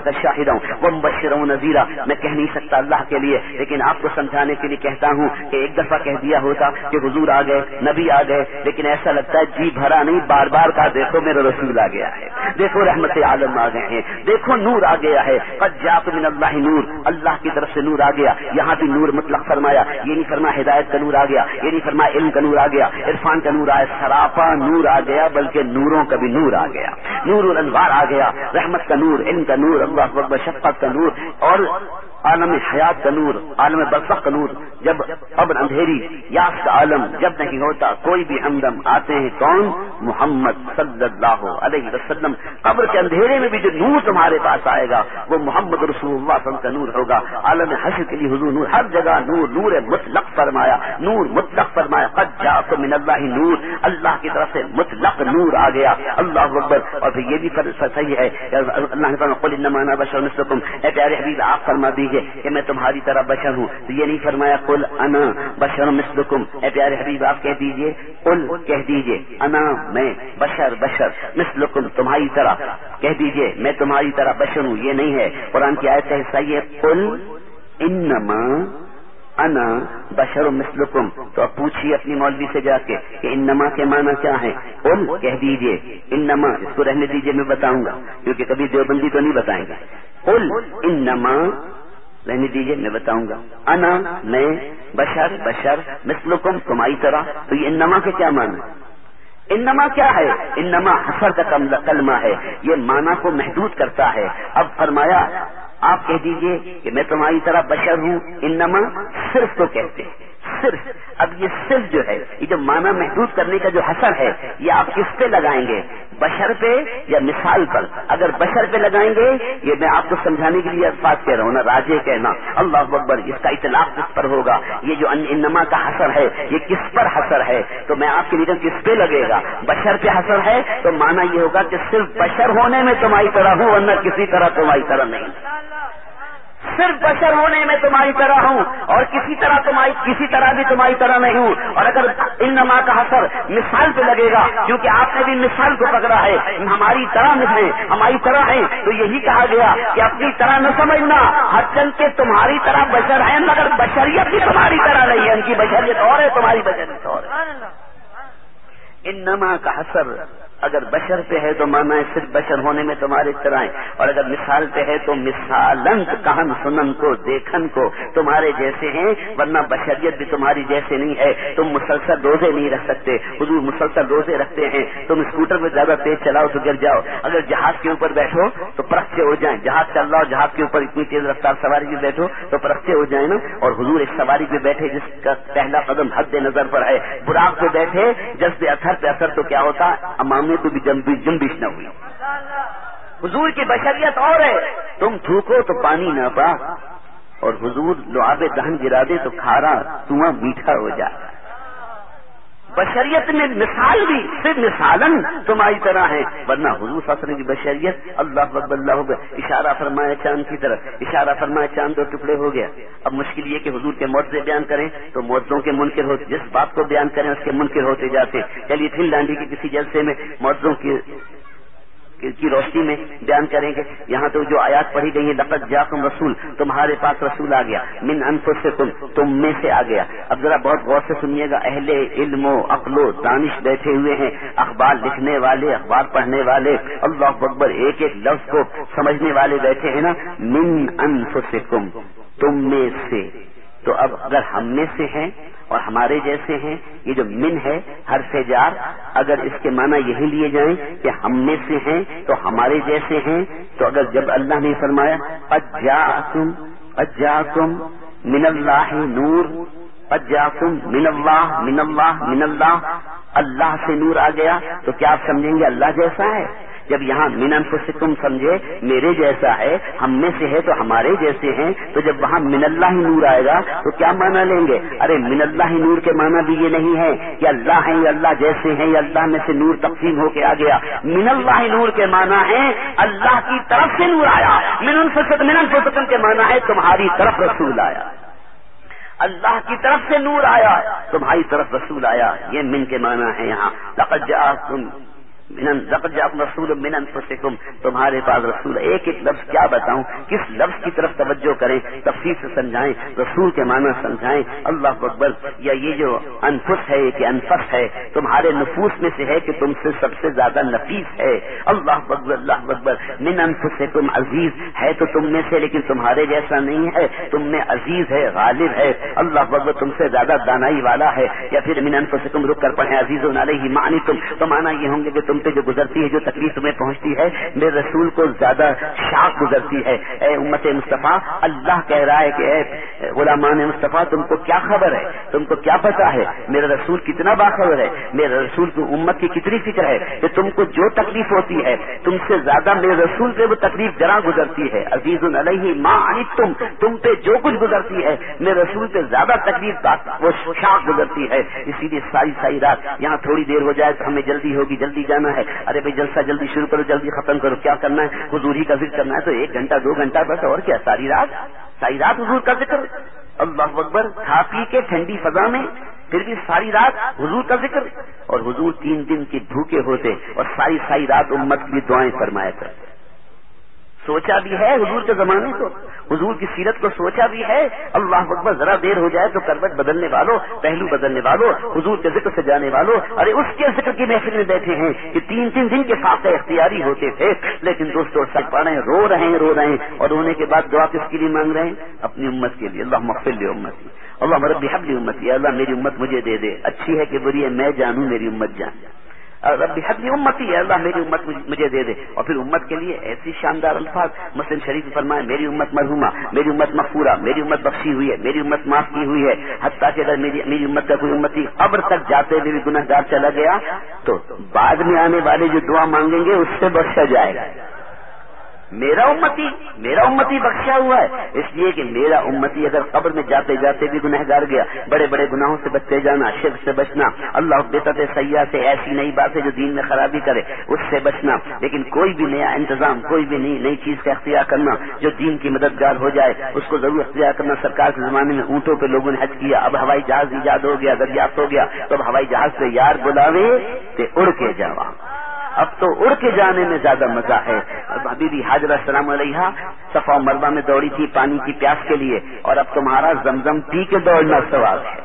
A: کا شاہد ہوں وہ مبشر ہوں نذیرہ میں کہہ نہیں سکتا اللہ کے لیے لیکن آپ کو سمجھانے کے لیے کہتا ہوں کہ ایک دفعہ کہہ دیا ہوتا کہ حضور آ گئے نبی آ گئے لیکن ایسا لگتا ہے جی بھرا نہیں بار بار کا دیکھو میرا رسول آ گیا ہے دیکھو رحمت عالم آ گئے ہیں دیکھو نور آ گیا ہے جاپ من اللہ نور اللہ کی طرف سے نور آ گیا یہاں بھی نور مطلق فرمایا یہ نہیں فرمایا ہدایت کا نور آ گیا یہ نہیں فرمایا علم کا نور آ گیا عرفان کا نور آیا سراپا نور آ گیا بلکہ نوروں کا بھی نور آ گیا نور الانوار آ گیا۔ رحمت کا نور، علم کا نور، اللہ اکبر شفقت کا نور اور عالم حیات کا نور، عالم برفق کا نور۔ جب اب اندھیری یاس کا عالم جب نہیں ہوتا، کوئی بھی ہمدم آتے ہیں کون؟ محمد صلی اللہ علیہ وسلم۔ قبر کے اندھیرے میں بھی جو نور تمہارے پاس آئے گا، وہ محمد رسول اللہ صلی اللہ علیہ وسلم کا نور ہوگا۔ عالم حشر کے لیے حضور نور، ہر جگہ نور نور مطلق فرمایا، نور مطلق فرمایا۔ قد من اللہ نور، اللہ کی طرف سے مطلق نور آ گیا۔ اللہ اکبر، اور پھر یہ بھی صحیح ہے۔ اللہ بشر مسلم اے پیارے حبیب، آپ فرما دیجیے کہ میں تمہاری طرح بشر ہوں۔ تو یہ نہیں فرمایا کل انا بشر مسلکم اے پیارے حبیب، آپ کہہ دیجیے کل کہہ دیجیے انا میں بشر بشر مسلکم تمہاری طرح کہہ دیجیے میں تمہاری طرح بشر ہوں۔ یہ نہیں ہے۔ قرآن کی آیت کا حصہ یہ کل انما انا بشر مسلکم تو اب پوچھیے اپنی مولوی سے جا کے کہ ان نما کے معنی کیا ہے۔ ان کہہ دیجیے ان نما اس کو رہنے دیجیے، میں بتاؤں گا، کیونکہ کبھی دیوبندی تو نہیں بتائیں گے۔ ان ان نما رہنے دیجیے، میں بتاؤں گا۔ انا، میں، بشر بشر مسلکم تمہاری طرح، تو یہ ان نما کے کیا معنی انما کیا ہے؟ انما حسر کا کلمہ ہے، یہ معنی کو محدود کرتا ہے۔ اب فرمایا آپ کہہ دیجیے کہ میں تمہاری طرح بشر ہوں، انما صرف تو کہتے ہیں۔ صرف۔ اب یہ صرف جو ہے، یہ جو معنی محدود کرنے کا جو حسر ہے، یہ آپ کس پہ لگائیں گے؟ بشر پہ یا مثال پر؟ اگر بشر پہ لگائیں گے، یہ میں آپ کو سمجھانے کے لیے الفاظ کہہ رہا ہوں نا، راجے کہنا۔ اللہ اکبر، اس کا اطلاق کس پر ہوگا؟ یہ جو انما کا حسر ہے، یہ کس پر حسر ہے؟ تو میں آپ کے لیے کس پہ لگے گا؟ بشر پہ حسر ہے، تو مانا یہ ہوگا کہ صرف بشر ہونے میں تمہاری طرح ہوں، ورنہ کسی طرح تمہاری طرح نہیں۔ صرف بشر ہونے میں تمہاری طرح ہوں اور کسی طرح تمہاری کسی طرح بھی تمہاری طرح نہیں ہوں۔ اور اگر ان نما کا اثر مثال پہ لگے گا کیونکہ آپ نے بھی مثال کو پکڑا ہے ہماری طرح نہیں ہماری طرح ہے تو یہی کہا گیا کہ اپنی طرح نہ سمجھنا ہر چند کے تمہاری طرح بشر ہیں مگر بشریت بھی تمہاری طرح نہیں ہے ان کی بشریت اور ہے تمہاری بشریت اور ہے۔ ان نما کا اثر اگر بشر پہ ہے تو مانا ہے صرف بشر ہونے میں تمہارے طرح اور اگر مثال پہ ہے تو مثالنت کہن سنن کو، دیکھن کو۔ تمہارے جیسے ہیں، ورنہ بشریت بھی تمہاری جیسے نہیں ہے۔ تم مسلسل روزے نہیں رکھ سکتے۔ حضور مسلسل روزے رکھتے ہیں۔ تم اسکوٹر میں زیادہ تیز چلاؤ تو گر جاؤ۔ اگر جہاز کے اوپر بیٹھو تو پرکھتے ہو جائیں۔ جہاز چل رہا ہو، جہاز کے اوپر اتنی تیز رفتار سواری پہ بیٹھو تو پرکھتے ہو جائیں نا۔ اور حضور اس سواری پہ بیٹھے جس کا پہلا قدم حد نظر پر ہے براق پہ بیٹھے جس پہ اثر پہ اثر تو کیا ہوتا؟ امام میں تو بھی جنبش نہ ہوئی۔ حضور کی بشریت اور ہے۔ تم تھوکو تو پانی نہ پا۔ اور حضور لعاب دہن گرا دے تو کھارا کنواں میٹھا ہو جائے بشریت میں مثال بھی، صرف مثالن تمہاری طرح ہے۔ ورنہ حضور فصل کی بشریت اللہ بب اللہ اشارہ فرمایا چاند کی طرف، اشارہ فرمایا چاند دو ٹکڑے ہو گیا۔ اب مشکل یہ کہ حضور کے موضے بیان کریں تو موضوعوں کے منکر ہوتے جس بات کو بیان کریں اس کے منکر ہوتے جاتے۔ چلیے تھل ڈانڈی کے کسی جلسے میں موضوعوں کی کی روشنی میں بیان کریں گے یہاں تو جو آیات پڑھی گئی ہے لقت جاکم رسول، تمہارے پاس رسول آ گیا، من انفسکم سے تم تم میں سے آ گیا۔ اب ذرا بہت غور سے سنیے گا، اہل علم و عقل و دانش بیٹھے ہوئے ہیں، اخبار لکھنے والے، اخبار پڑھنے والے، اللہ اکبر، ایک ایک لفظ کو سمجھنے والے بیٹھے ہیں نا، من انفسکم، تم میں سے۔ تو اب اگر ہم میں سے ہیں اور ہمارے جیسے ہیں، یہ جو من ہے، ہر سے جار، اگر اس کے معنی یہی لیے جائیں کہ ہم میں سے ہیں تو ہمارے جیسے ہیں، تو اگر جب اللہ نے فرمایا اجا تم اجا تم من اللہ نور اجا تم من اللہ من اللہ من اللہ اللہ سے نور آ گیا، تو کیا آپ سمجھیں گے اللہ جیسا ہے؟ جب یہاں من انفسکم سمجھے، میرے جیسا ہے، ہم میں سے ہے تو ہمارے جیسے ہیں، تو جب وہاں من اللہ ہی نور آئے گا، تو کیا مانا لیں گے؟ ارے، من اللہ ہی نور کے معنی بھی یہ نہیں ہے کہ اللہ ہے یا اللہ جیسے ہیں یا اللہ میں سے نور تقسیم ہو کے آ گیا۔ من اللہ نور کے معنی ہے اللہ کی طرف سے نور آیا۔ من من انفسکم کے معنی ہے، تمہاری طرف رسول آیا۔ اللہ کی طرف سے نور آیا، تمہاری طرف رسول آیا۔ یہ من کے معنی ہے یہاں۔ لقد جاءکم رسول من فسکم تمہارے پاس رسول ایک ایک لفظ کیا بتاؤں؟ کس لفظ کی طرف توجہ کریں؟ تفصیل سے سمجھائیں، رسول کے معنی سمجھائیں۔ اللہ اکبر، یا یہ جو انفس ہے کہ انفس ہے، تمہارے نفوس میں سے ہے کہ تم سے سب سے زیادہ نفیس ہے۔ اللہ اکبر اللہ اکبر، من انفسکم عزیز ہے تو تم میں سے، لیکن تمہارے جیسا نہیں ہے۔ تم میں عزیز ہے، غالب ہے۔ اللہ اکبر، تم سے زیادہ دانائی والا ہے۔ یا پھر من انفسکم رک کر پڑھیں، عزیز علیہ معنی تم تو مانا یہ ہوں گے کہ تم تم پہ جو گزرتی ہے، جو تکلیف تمہیں پہنچتی ہے، میرے رسول کو زیادہ شاخ گزرتی ہے۔ اے امت مصطفیٰ، اللہ کہہ رہا ہے کہ اے غلامان مصطفیٰ، تم کو کیا خبر ہے؟ تم کو کیا پتا ہے؟ میرا رسول کتنا باخبر ہے؟ میرے رسول کی امت کی کتنی فکر ہے کہ تم کو جو تکلیف ہوتی ہے، تم سے زیادہ میرے رسول پہ وہ تکلیف جرا گزرتی ہے۔ عزیز علیہ ماں تم تم پہ جو کچھ گزرتی ہے، میرے رسول پہ زیادہ تکلیف وہ شاخ گزرتی ہے۔ اسی لیے ساری ساری رات یہاں تھوڑی دیر ہو جائے تو ہمیں جلدی ہوگی، جلدی جانا کرنا ہے۔ ارے بھائی، جلسہ جلدی شروع کرو، جلدی ختم کرو۔ کیا کرنا ہے؟ حضوری کا ذکر کرنا ہے تو ایک گھنٹہ، دو گھنٹہ بس، اور کیا؟ ساری رات؟ ساری رات حضور کا ذکر۔ اللہ اکبر، کھا پی کے، ٹھنڈی فضا میں، پھر بھی ساری رات حضور کا ذکر۔ اور حضور تین دن کے بھوکے ہوتے اور ساری ساری رات امت کی دعائیں فرمایا کرتے۔ سوچا بھی ہے حضور کے زمانے کو؟ حضور کی سیرت کو سوچا بھی ہے؟ اللہ اکبر، ذرا دیر ہو جائے تو کروٹ بدلنے والوں پہلو بدلنے والوں حضور کے ذکر سے جانے والوں ارے، اس کے ذکر کی محفل میں بیٹھے ہیں کہ تین تین دن کے ساتھ اختیاری ہوتے تھے، لیکن دوستوں سچ پا رہے ہیں رو رہے ہیں، رو رہے ہیں۔ اور رونے کے بعد دعا کس کے لیے مانگ رہے ہیں؟ اپنی امت کے لیے۔ اللہ مغفر لے امت اللہ مربی حبلی امت اللہ، میری امت مجھے دے دے۔ اچھی ہے کہ بری ہے، میں جانوں، میری امت جان۔ رب حدی امت ہی ہے، اللہ میری امت مجھے دے دے۔ اور پھر امت کے لیے ایسی شاندار الفاظ، مسلم شریف فرمائے، میری امت مرحوما میری امت مغفورہ، میری امت بخشی ہوئی ہے، میری امت معاف کی ہوئی ہے۔ حتیٰ کہ اگر میری میری امت کا کوئی امتی قبر تک جاتے ہوئے بھی گناہ گار چلا گیا، تو بعد میں آنے والے جو دعا مانگیں گے، اس سے بخشا جائے گا۔ میرا امتی میرا امتی بخشا ہوا ہے۔ اس لیے کہ میرا امتی اگر قبر میں جاتے جاتے بھی گنہ گار گیا، بڑے بڑے گناہوں سے بچتے جانا، شرک سے بچنا، اللہ بےتت سیاح سے، ایسی نئی بات ہے جو دین میں خرابی کرے، اس سے بچنا۔ لیکن کوئی بھی نیا انتظام، کوئی بھی نئی نئی چیز کا اختیار کرنا جو دین کی مددگار ہو جائے، اس کو ضرور اختیار کرنا۔ سرکار کے زمانے میں اونٹوں پہ لوگوں نے حج کیا، اب ہوائی جہاز ایجاد ہو گیا، دریافت ہو گیا۔ تو اب ہوائی جہاز سے یار بلاوے اڑ کے جاوا اب تو اڑ کے جانے میں زیادہ مزہ ہے۔ ابھی بھی حاضر السلام علیہ صفا مربع میں دوڑی تھی پانی کی پیاس کے لیے، اور اب تمہارا زمزم پی کے دوڑنا سوال ہے۔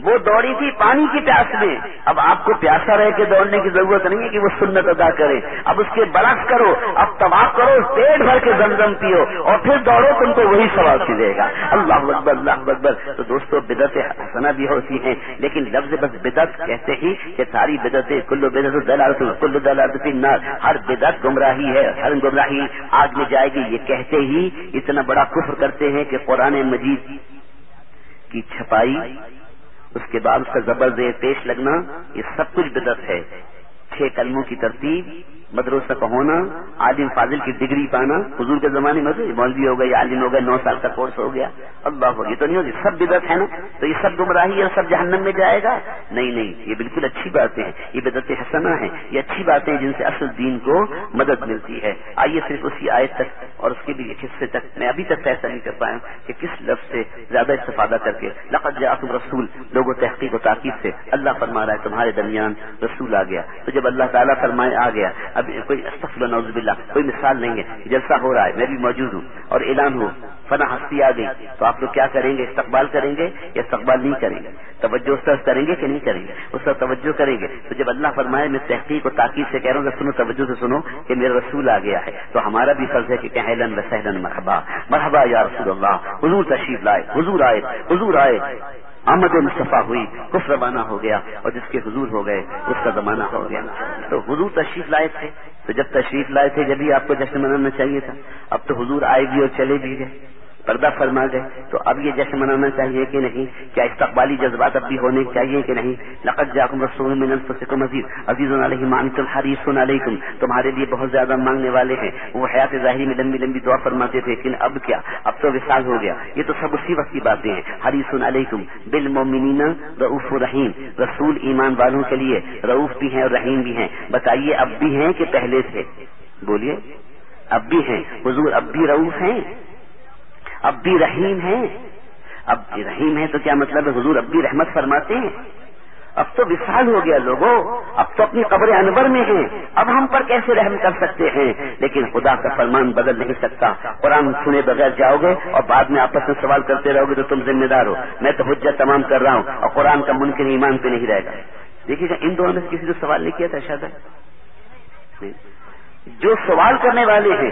A: وہ دوڑی تھی پانی کی پیاس میں۔ اب آپ کو پیاسا رہ کے دوڑنے کی ضرورت نہیں ہے کہ وہ سنت ادا کرے۔ اب اس کے برعکس کرو، اب تباہ کرو، پیٹ بھر کے زمزم پیو اور پھر دوڑو، تم کو وہی سوال ملے گا۔ اللہ اکبر اللہ اکبر۔ تو دوستو بدت حسنا بھی ہوتی ہیں، لیکن لفظ بس بدت کہتے ہی کہ ساری بدتیں کلو بدت دلالت کلو دلالت نار ہر بدت گمراہی ہے، ہر گمراہی آگ میں جائے گی۔ یہ کہتے ہی اتنا بڑا کفر کرتے ہیں کہ قرآن مجید کی چھپائی اس کے بعد اس کا زبر پیش لگنا یہ سب کچھ بدت ہے۔ چھ کلموں کی ترتیب مدرسہ کا ہونا، عالم فاضل کی ڈگری پانا، حضور کے زمانے میں مولوی ہو گیا عالم ہو گیا نو سال کا کورس ہو گیا۔ اللہ یہ تو نہیں ہوگی، سب بدت ہے نا؟ تو یہ سب گمراہی اور سب جہنم میں جائے گا؟ نہیں نہیں، یہ بالکل اچھی باتیں ہیں۔ یہ بدت حسنا ہے یہ اچھی باتیں ہیں جن سے اصل دین کو مدد ملتی ہے۔ آئیے صرف اسی آیت تک اور اس کے بھی ایک حصے تک میں ابھی تک فیصلہ نہیں کر پایا کہ کس لفظ سے زیادہ استفادہ کر کے لقد جاءکم رسول، لوگوں تحقیق و تاکید سے اللہ فرما رہا ہے، تمہارے درمیان رسول آ گیا۔ تو جب اللہ تعالیٰ فرمائے آ گیا اب کوئی نوز باللہ، کوئی مثال نہیں ہے، جلسہ ہو رہا ہے، میں بھی موجود ہوں اور اعلان ہو فنا ہستی آ گئی، تو آپ لوگ کیا کریں گے؟ استقبال کریں گے یا استقبال نہیں کریں گے؟ توجہ اس طرح کریں گے کہ نہیں کریں گے؟ اس طرح توجہ کریں گے۔ تو جب اللہ فرمائے، میں تحقیق اور تاکید سے کہہ رہا ہوں کہ سنو، توجہ سے سنو کہ میرا رسول آ گیا ہے۔ تو ہمارا بھی فرض ہے کہ کہلن وسہلن مرحبا۔ مرحبا یا رسول اللہ، حضور تشریف لائے، حضور آئے حضور آئے۔ آمد مصطفیٰ ہوئی کچھ روانہ ہو گیا اور جس کے حضور ہو گئے، اس کا زمانہ ہو گیا۔ تو حضور تشریف لائے تھے۔ تو جب تشریف لائے تھے، جبھی آپ کو جشن منانا چاہیے تھا۔ اب تو حضور آئے بھی اور چلے بھی گئے۔ پردہ فرما گئے تو اب یہ جشن منانا چاہیے کہ نہیں، کیا استقبالی جذبات اب بھی ہونے چاہیے کہ نہیں؟ لقت جاکم رسول من انفسکم عزیز عزیز علیہ مانتم حریص علیکم، تمہارے لیے بہت زیادہ مانگنے والے ہیں۔ وہ حیات ظاہری میں لمبی لمبی دعا فرماتے تھے لیکن اب کیا؟ اب تو وصال ہو گیا۔ یہ تو سب اسی وقت کی باتیں ہیں۔ حریص علیکم، بالمؤمنین رؤوف رحیم۔ رسول ایمان والوں کے لیے رؤوف بھی ہیں اور رحیم بھی ہیں۔ بتائیے اب بھی ہیں کہ پہلے تھے بولیے، اب بھی ہیں۔ حضور اب بھی رؤوف ہیں؟ اب بھی رحیم ہیں۔ اب رحیم ہے تو کیا مطلب ہے؟ حضور اب بھی رحمت فرماتے ہیں۔ اب تو وشال ہو گیا لوگوں اب تو اپنی قبر انور میں ہیں۔ اب ہم پر کیسے رحم کر سکتے ہیں؟ لیکن خدا کا فرمان بدل نہیں سکتا۔ قرآن سنے بغیر جاؤ گے اور بعد میں آپس میں سوال کرتے رہو گے تو تم ذمہ دار ہو۔ میں تو حجت تمام کر رہا ہوں اور قرآن کا منکر ایمان پہ نہیں رہے گا۔ دیکھیے گا ان دونوں میں سے کسی نے سوال نہیں کیا تھا شاید جو سوال کرنے والے ہیں،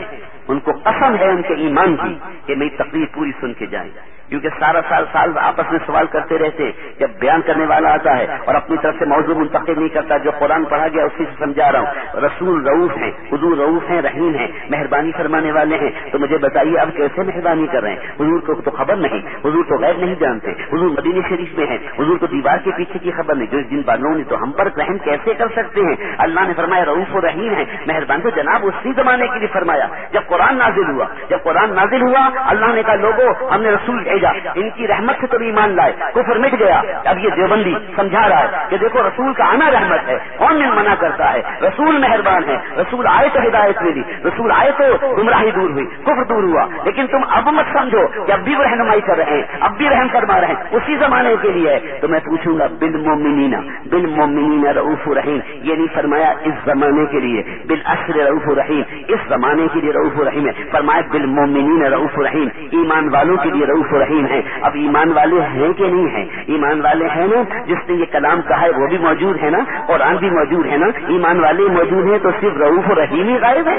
A: ان کو قسم ہے ان کے ایمان کی کہ میری تقریر پوری سن کے جائیں۔ کیونکہ سارا سال سال آپس میں سوال کرتے رہتے، جب بیان کرنے والا آتا ہے اور اپنی طرف سے موضوع منتقل نہیں کرتا، جو قرآن پڑھا گیا اسی سے سمجھا رہا ہوں۔ رسول رعوف ہیں، حضور رعوف ہیں، رحیم ہیں، مہربانی فرمانے والے ہیں۔ تو مجھے بتائیے، اب کیسے مہربانی کر رہے ہیں؟ حضور کو تو خبر نہیں، حضور تو غیر نہیں جانتے۔ حضور مدینہ شریف میں ہیں، حضور کو دیوار کے پیچھے کی خبر نہیں۔ جو جن بانوں نے تو ہم پر رحم کیسے کر سکتے ہیں؟ اللہ نے فرمایا رعوف و رحیم ہے مہربانی تو جناب، اسی زمانے کے لیے فرمایا۔ جب قرآن نازل ہوا، جب قرآن نازل ہوا، اللہ نے کہا لوگوں ہم نے رسول بھیجا ان کی رحمت سے تو ایمان لائے۔ کفر مٹ گیا۔ اب یہ دیوبندی سمجھا رہا ہے کہ دیکھو رسول کا آنا رحمت ہے۔ کون میں منع کرتا ہے؟ رسول مہربان ہے رسول آئے تو ہدایت ملی۔ رسول آئے تو گمراہی دور ہوئی۔ کفر دور ہوا۔ لیکن تم اب مت سمجھو کہ اب بھی وہ رہنمائی کر رہے ہیں۔ اب بھی رحم فرما رہے ہیں۔ اسی زمانے کے لیے ہے تو میں پوچھوں گا بل مومنینا بل مومنینا رعوف رحیم۔ یہ نہیں فرمایا اس زمانے کے لیے بل اصر رعوف رحیم۔ اس زمانے کے لیے رعوف رحیم ہے۔ فرمایا بل مومنین رعوف رحیم۔ ایمان والوں کے لیے رعوف رحیم ہے اب ایمان والے ہیں کہ نہیں ہیں؟ ایمان والے ہیں نا؟ جس نے یہ کلام کہا ہے وہ بھی موجود ہے نا؟ قرآن بھی موجود ہے نا؟ ایمان والے موجود ہیں تو صرف رعوف و رحیم ہی غائب ہے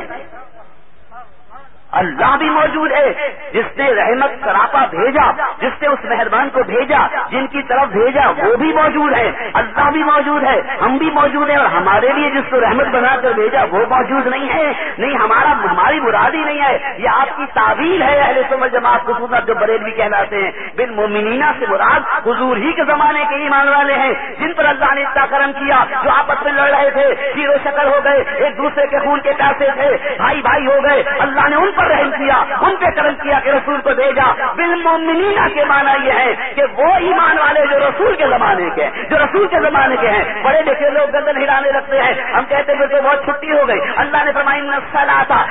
A: اللہ بھی موجود ہے۔ جس نے رحمت سراپا بھیجا، جس نے اس مہربان کو بھیجا، جن کی طرف بھیجا، وہ بھی موجود ہے۔ اللہ بھی موجود ہے، ہم بھی موجود ہیں اور ہمارے لیے جس کو رحمت بنا کر بھیجا، وہ موجود نہیں ہے۔ نہیں، ہمارا، ہماری مراد ہی نہیں ہے۔ یہ آپ کی تعویل ہے اہل سمجھ جماعت خصوصا جو بریل بھی کہلاتے ہیں۔ بن مومنینا سے مراد حضور ہی کے زمانے کے ایمان والے ہیں۔ جن پر اللہ نے اتنا کرم کیا، جو آپس میں لڑ رہے تھے، سیر و شکل ہو گئے، ایک دوسرے کے خون کے پیسے تھے، بھائی بھائی ہو گئے۔ اللہ نے ان پر پر رحم کیا، ان پہ کرم کیا کہ رسول کو بھیجا۔ بالمومنینا کے معنی یہ ہے کہ وہ ایمان والے جو رسول کے زمانے کے جو رسول کے زمانے کے ہیں۔ بڑے لکھے لوگ گردن ہلانے لگتے ہیں۔ ہم کہتے ہیں کہ بہت چھٹی ہو گئی۔ اللہ نے فرمائی نسلا تھا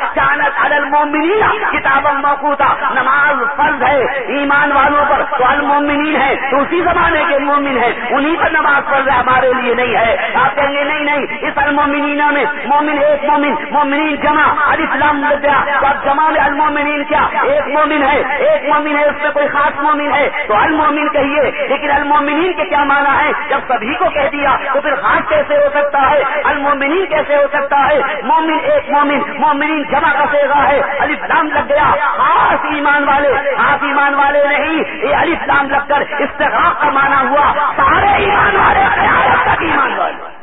A: المومنینا کتاب موقوتا۔ نماز فرض ہے ایمان والوں پر۔ تو المومنین ہے تو اسی زمانے کے مومن ہیں۔ انہیں پر نماز فرض ہے، ہمارے لیے نہیں ہے۔ آپ کہیں گے، نہیں نہیں، اس المومنینا میں مومن ایک مومن، مومنین جمع الاسلام لگ گیا تو آپ جمع تمام المومنین کیا؟ ایک مومن ہے ایک مومن ہے اس میں کوئی خاص مومن ہے۔ تو المومن کہیے لیکن المومنین کے کیا مانا ہے؟ جب سبھی کو کہہ دیا تو پھر خاص کیسے ہو سکتا ہے؟ المومنین کیسے ہو سکتا ہے؟ مومن ایک مومن مومنین جمع کا سیگا ہے۔ الفلام لگ گیا۔ خاص ایمان والے خاص ایمان والے نہیں یہ الفلام لگ کر استحاق کا مانا ہوا۔ سارے ایمان والے تک ایمان والے۔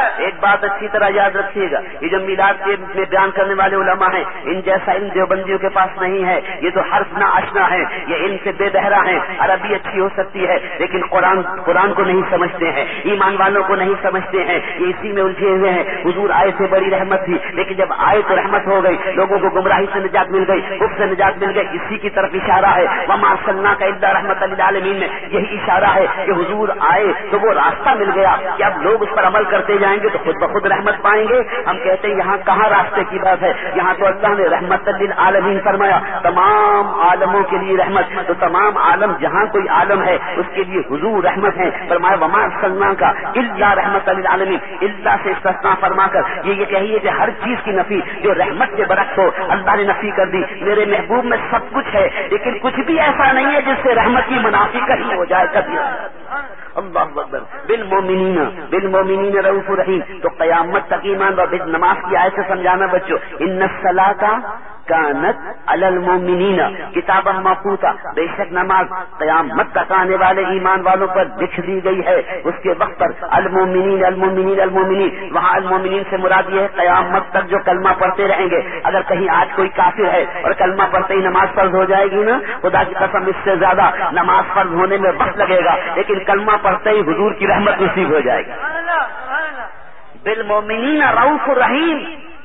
A: ایک بات اچھی طرح یاد رکھیے گا، یہ جو میلاد کے میں بیان کرنے والے علماء ہیں، ان جیسا ان دیوبندیوں کے پاس نہیں ہے، یہ تو حرف نہ آشنا ہے یہ ان سے بے بہرا ہے عربی اچھی ہو سکتی ہے، لیکن قرآن قرآن کو نہیں سمجھتے ہیں، ایمان والوں کو نہیں سمجھتے ہیں۔ یہ اسی میں الجھے ہوئے ہیں۔ حضور آئے سے بڑی رحمت تھی، لیکن جب آئے تو رحمت ہو گئی، لوگوں کو گمراہی سے نجات مل گئی اس سے نجات مل گئی۔ اسی کی طرف اشارہ ہے، وما صلی کا اللہ رحمت اللہ عالمین میں یہی اشارہ ہے کہ حضور آئے تو وہ راستہ مل گیا کہ اب لوگ اس پر عمل کرتے جائیں گے تو خود بخود رحمت پائیں گے۔ ہم کہتے ہیں یہاں کہاں راستے کی بات ہے؟ یہاں تو اللہ نے رحمت عالمین فرمایا، تمام عالموں کے لیے رحمت۔ تو تمام عالم، جہاں کوئی عالم ہے، اس کے لیے حضور رحمت ہے فرمایا، وما سلمان کا اللہ رحمت عالمین اللہ سے استثنا فرما کر، یہ یہ کہیے کہ ہر چیز کی نفی، جو رحمت کے برعکس ہو، اللہ نے نفی کر دی۔ میرے محبوب میں سب کچھ ہے، لیکن کچھ بھی ایسا نہیں ہے جس سے رحمت کی منافی کہیں ہو جائے کبھی۔ اللہ اکبر. بل مومنینا بل مومنین رعف رحیم. تو قیامت تک ایمان اور نماز کی آئے سے سمجھانا بچوں. ان سلا کا کانت المومنین کتاب محفوظہ بے شک نماز قیامت تک آنے والے ایمان والوں پر لکھ دی گئی ہے. اس کے وقت پر المومنین المومنین المومنین وہاں المومنین سے مراد یہ ہے قیامت تک جو کلمہ پڑھتے رہیں گے. اگر کہیں آج کوئی کافر ہے اور کلمہ پڑھتے ہی نماز فرض ہو جائے گی نا خدا کی قسم اس سے زیادہ نماز فرض ہونے میں وقت لگے گا لیکن کلمہ پڑھتے ہی حضور کی رحمت نصیب ہو جائے گی. بالمومنین روف رحیم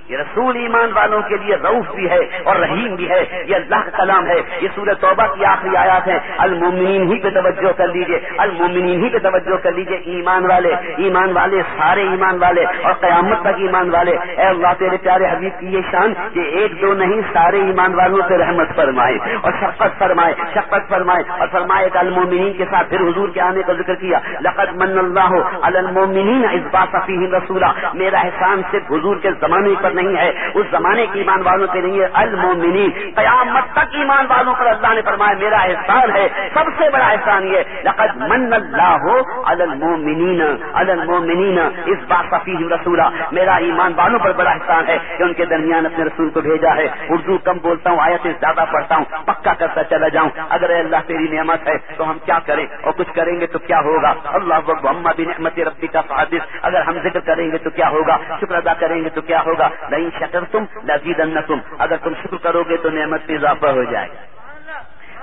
A: یہ رسول ایمان والوں کے لیے روف بھی ہے اور رحیم بھی ہے۔ یہ اللہ کا کلام ہے۔ یہ سورہ توبہ کی آخری آیات ہے المومنین ہی پہ توجہ کر لیجیے۔ المومنین ہی پہ توجہ کر لیجیے ایمان والے۔ ایمان والے سارے ایمان والے اور قیامت تک ایمان والے۔ اے اللہ، تیرے پیارے حبیب کی یہ شان کہ ایک دو نہیں، سارے ایمان والوں سے رحمت فرمائے اور شفقت فرمائے شفقت فرمائے اور فرمائے کہ المومنین کے ساتھ پھر حضور کے آنے کا ذکر کیا۔ لقد من اللہ المومنین اس بات رسولہ میرا احسان صرف حضور کے زمانے پر نہیں ہے۔ اس زمانے کے ایمان والوں کے نہیں المومنی قیامت تک ایمان والوں پر اللہ نے فرمایا، میرا احسان ہے، سب سے بڑا احسان یہ، لقد من اللہ المومنین المومنین اس بات کا رسولہ، میرا ایمان والوں پر بڑا احسان ہے کہ ان کے درمیان اپنے رسول کو بھیجا ہے۔ اردو کم بولتا ہوں، آیتیں زیادہ پڑھتا ہوں، پکا کرتا چلا جاؤں۔ اگر اللہ تیری نعمت ہے تو ہم کیا کریں؟ اور کچھ کریں گے تو کیا ہوگا؟ اللہ نعمت ربی کا فادث اگر ہم ذکر کریں گے تو کیا ہوگا؟ شکر ادا کریں گے تو کیا ہوگا؟ نہیں شکر تم لذیذ تم اگر تم شکر کرو گے تو نعمت میں اضافہ ہو جائے۔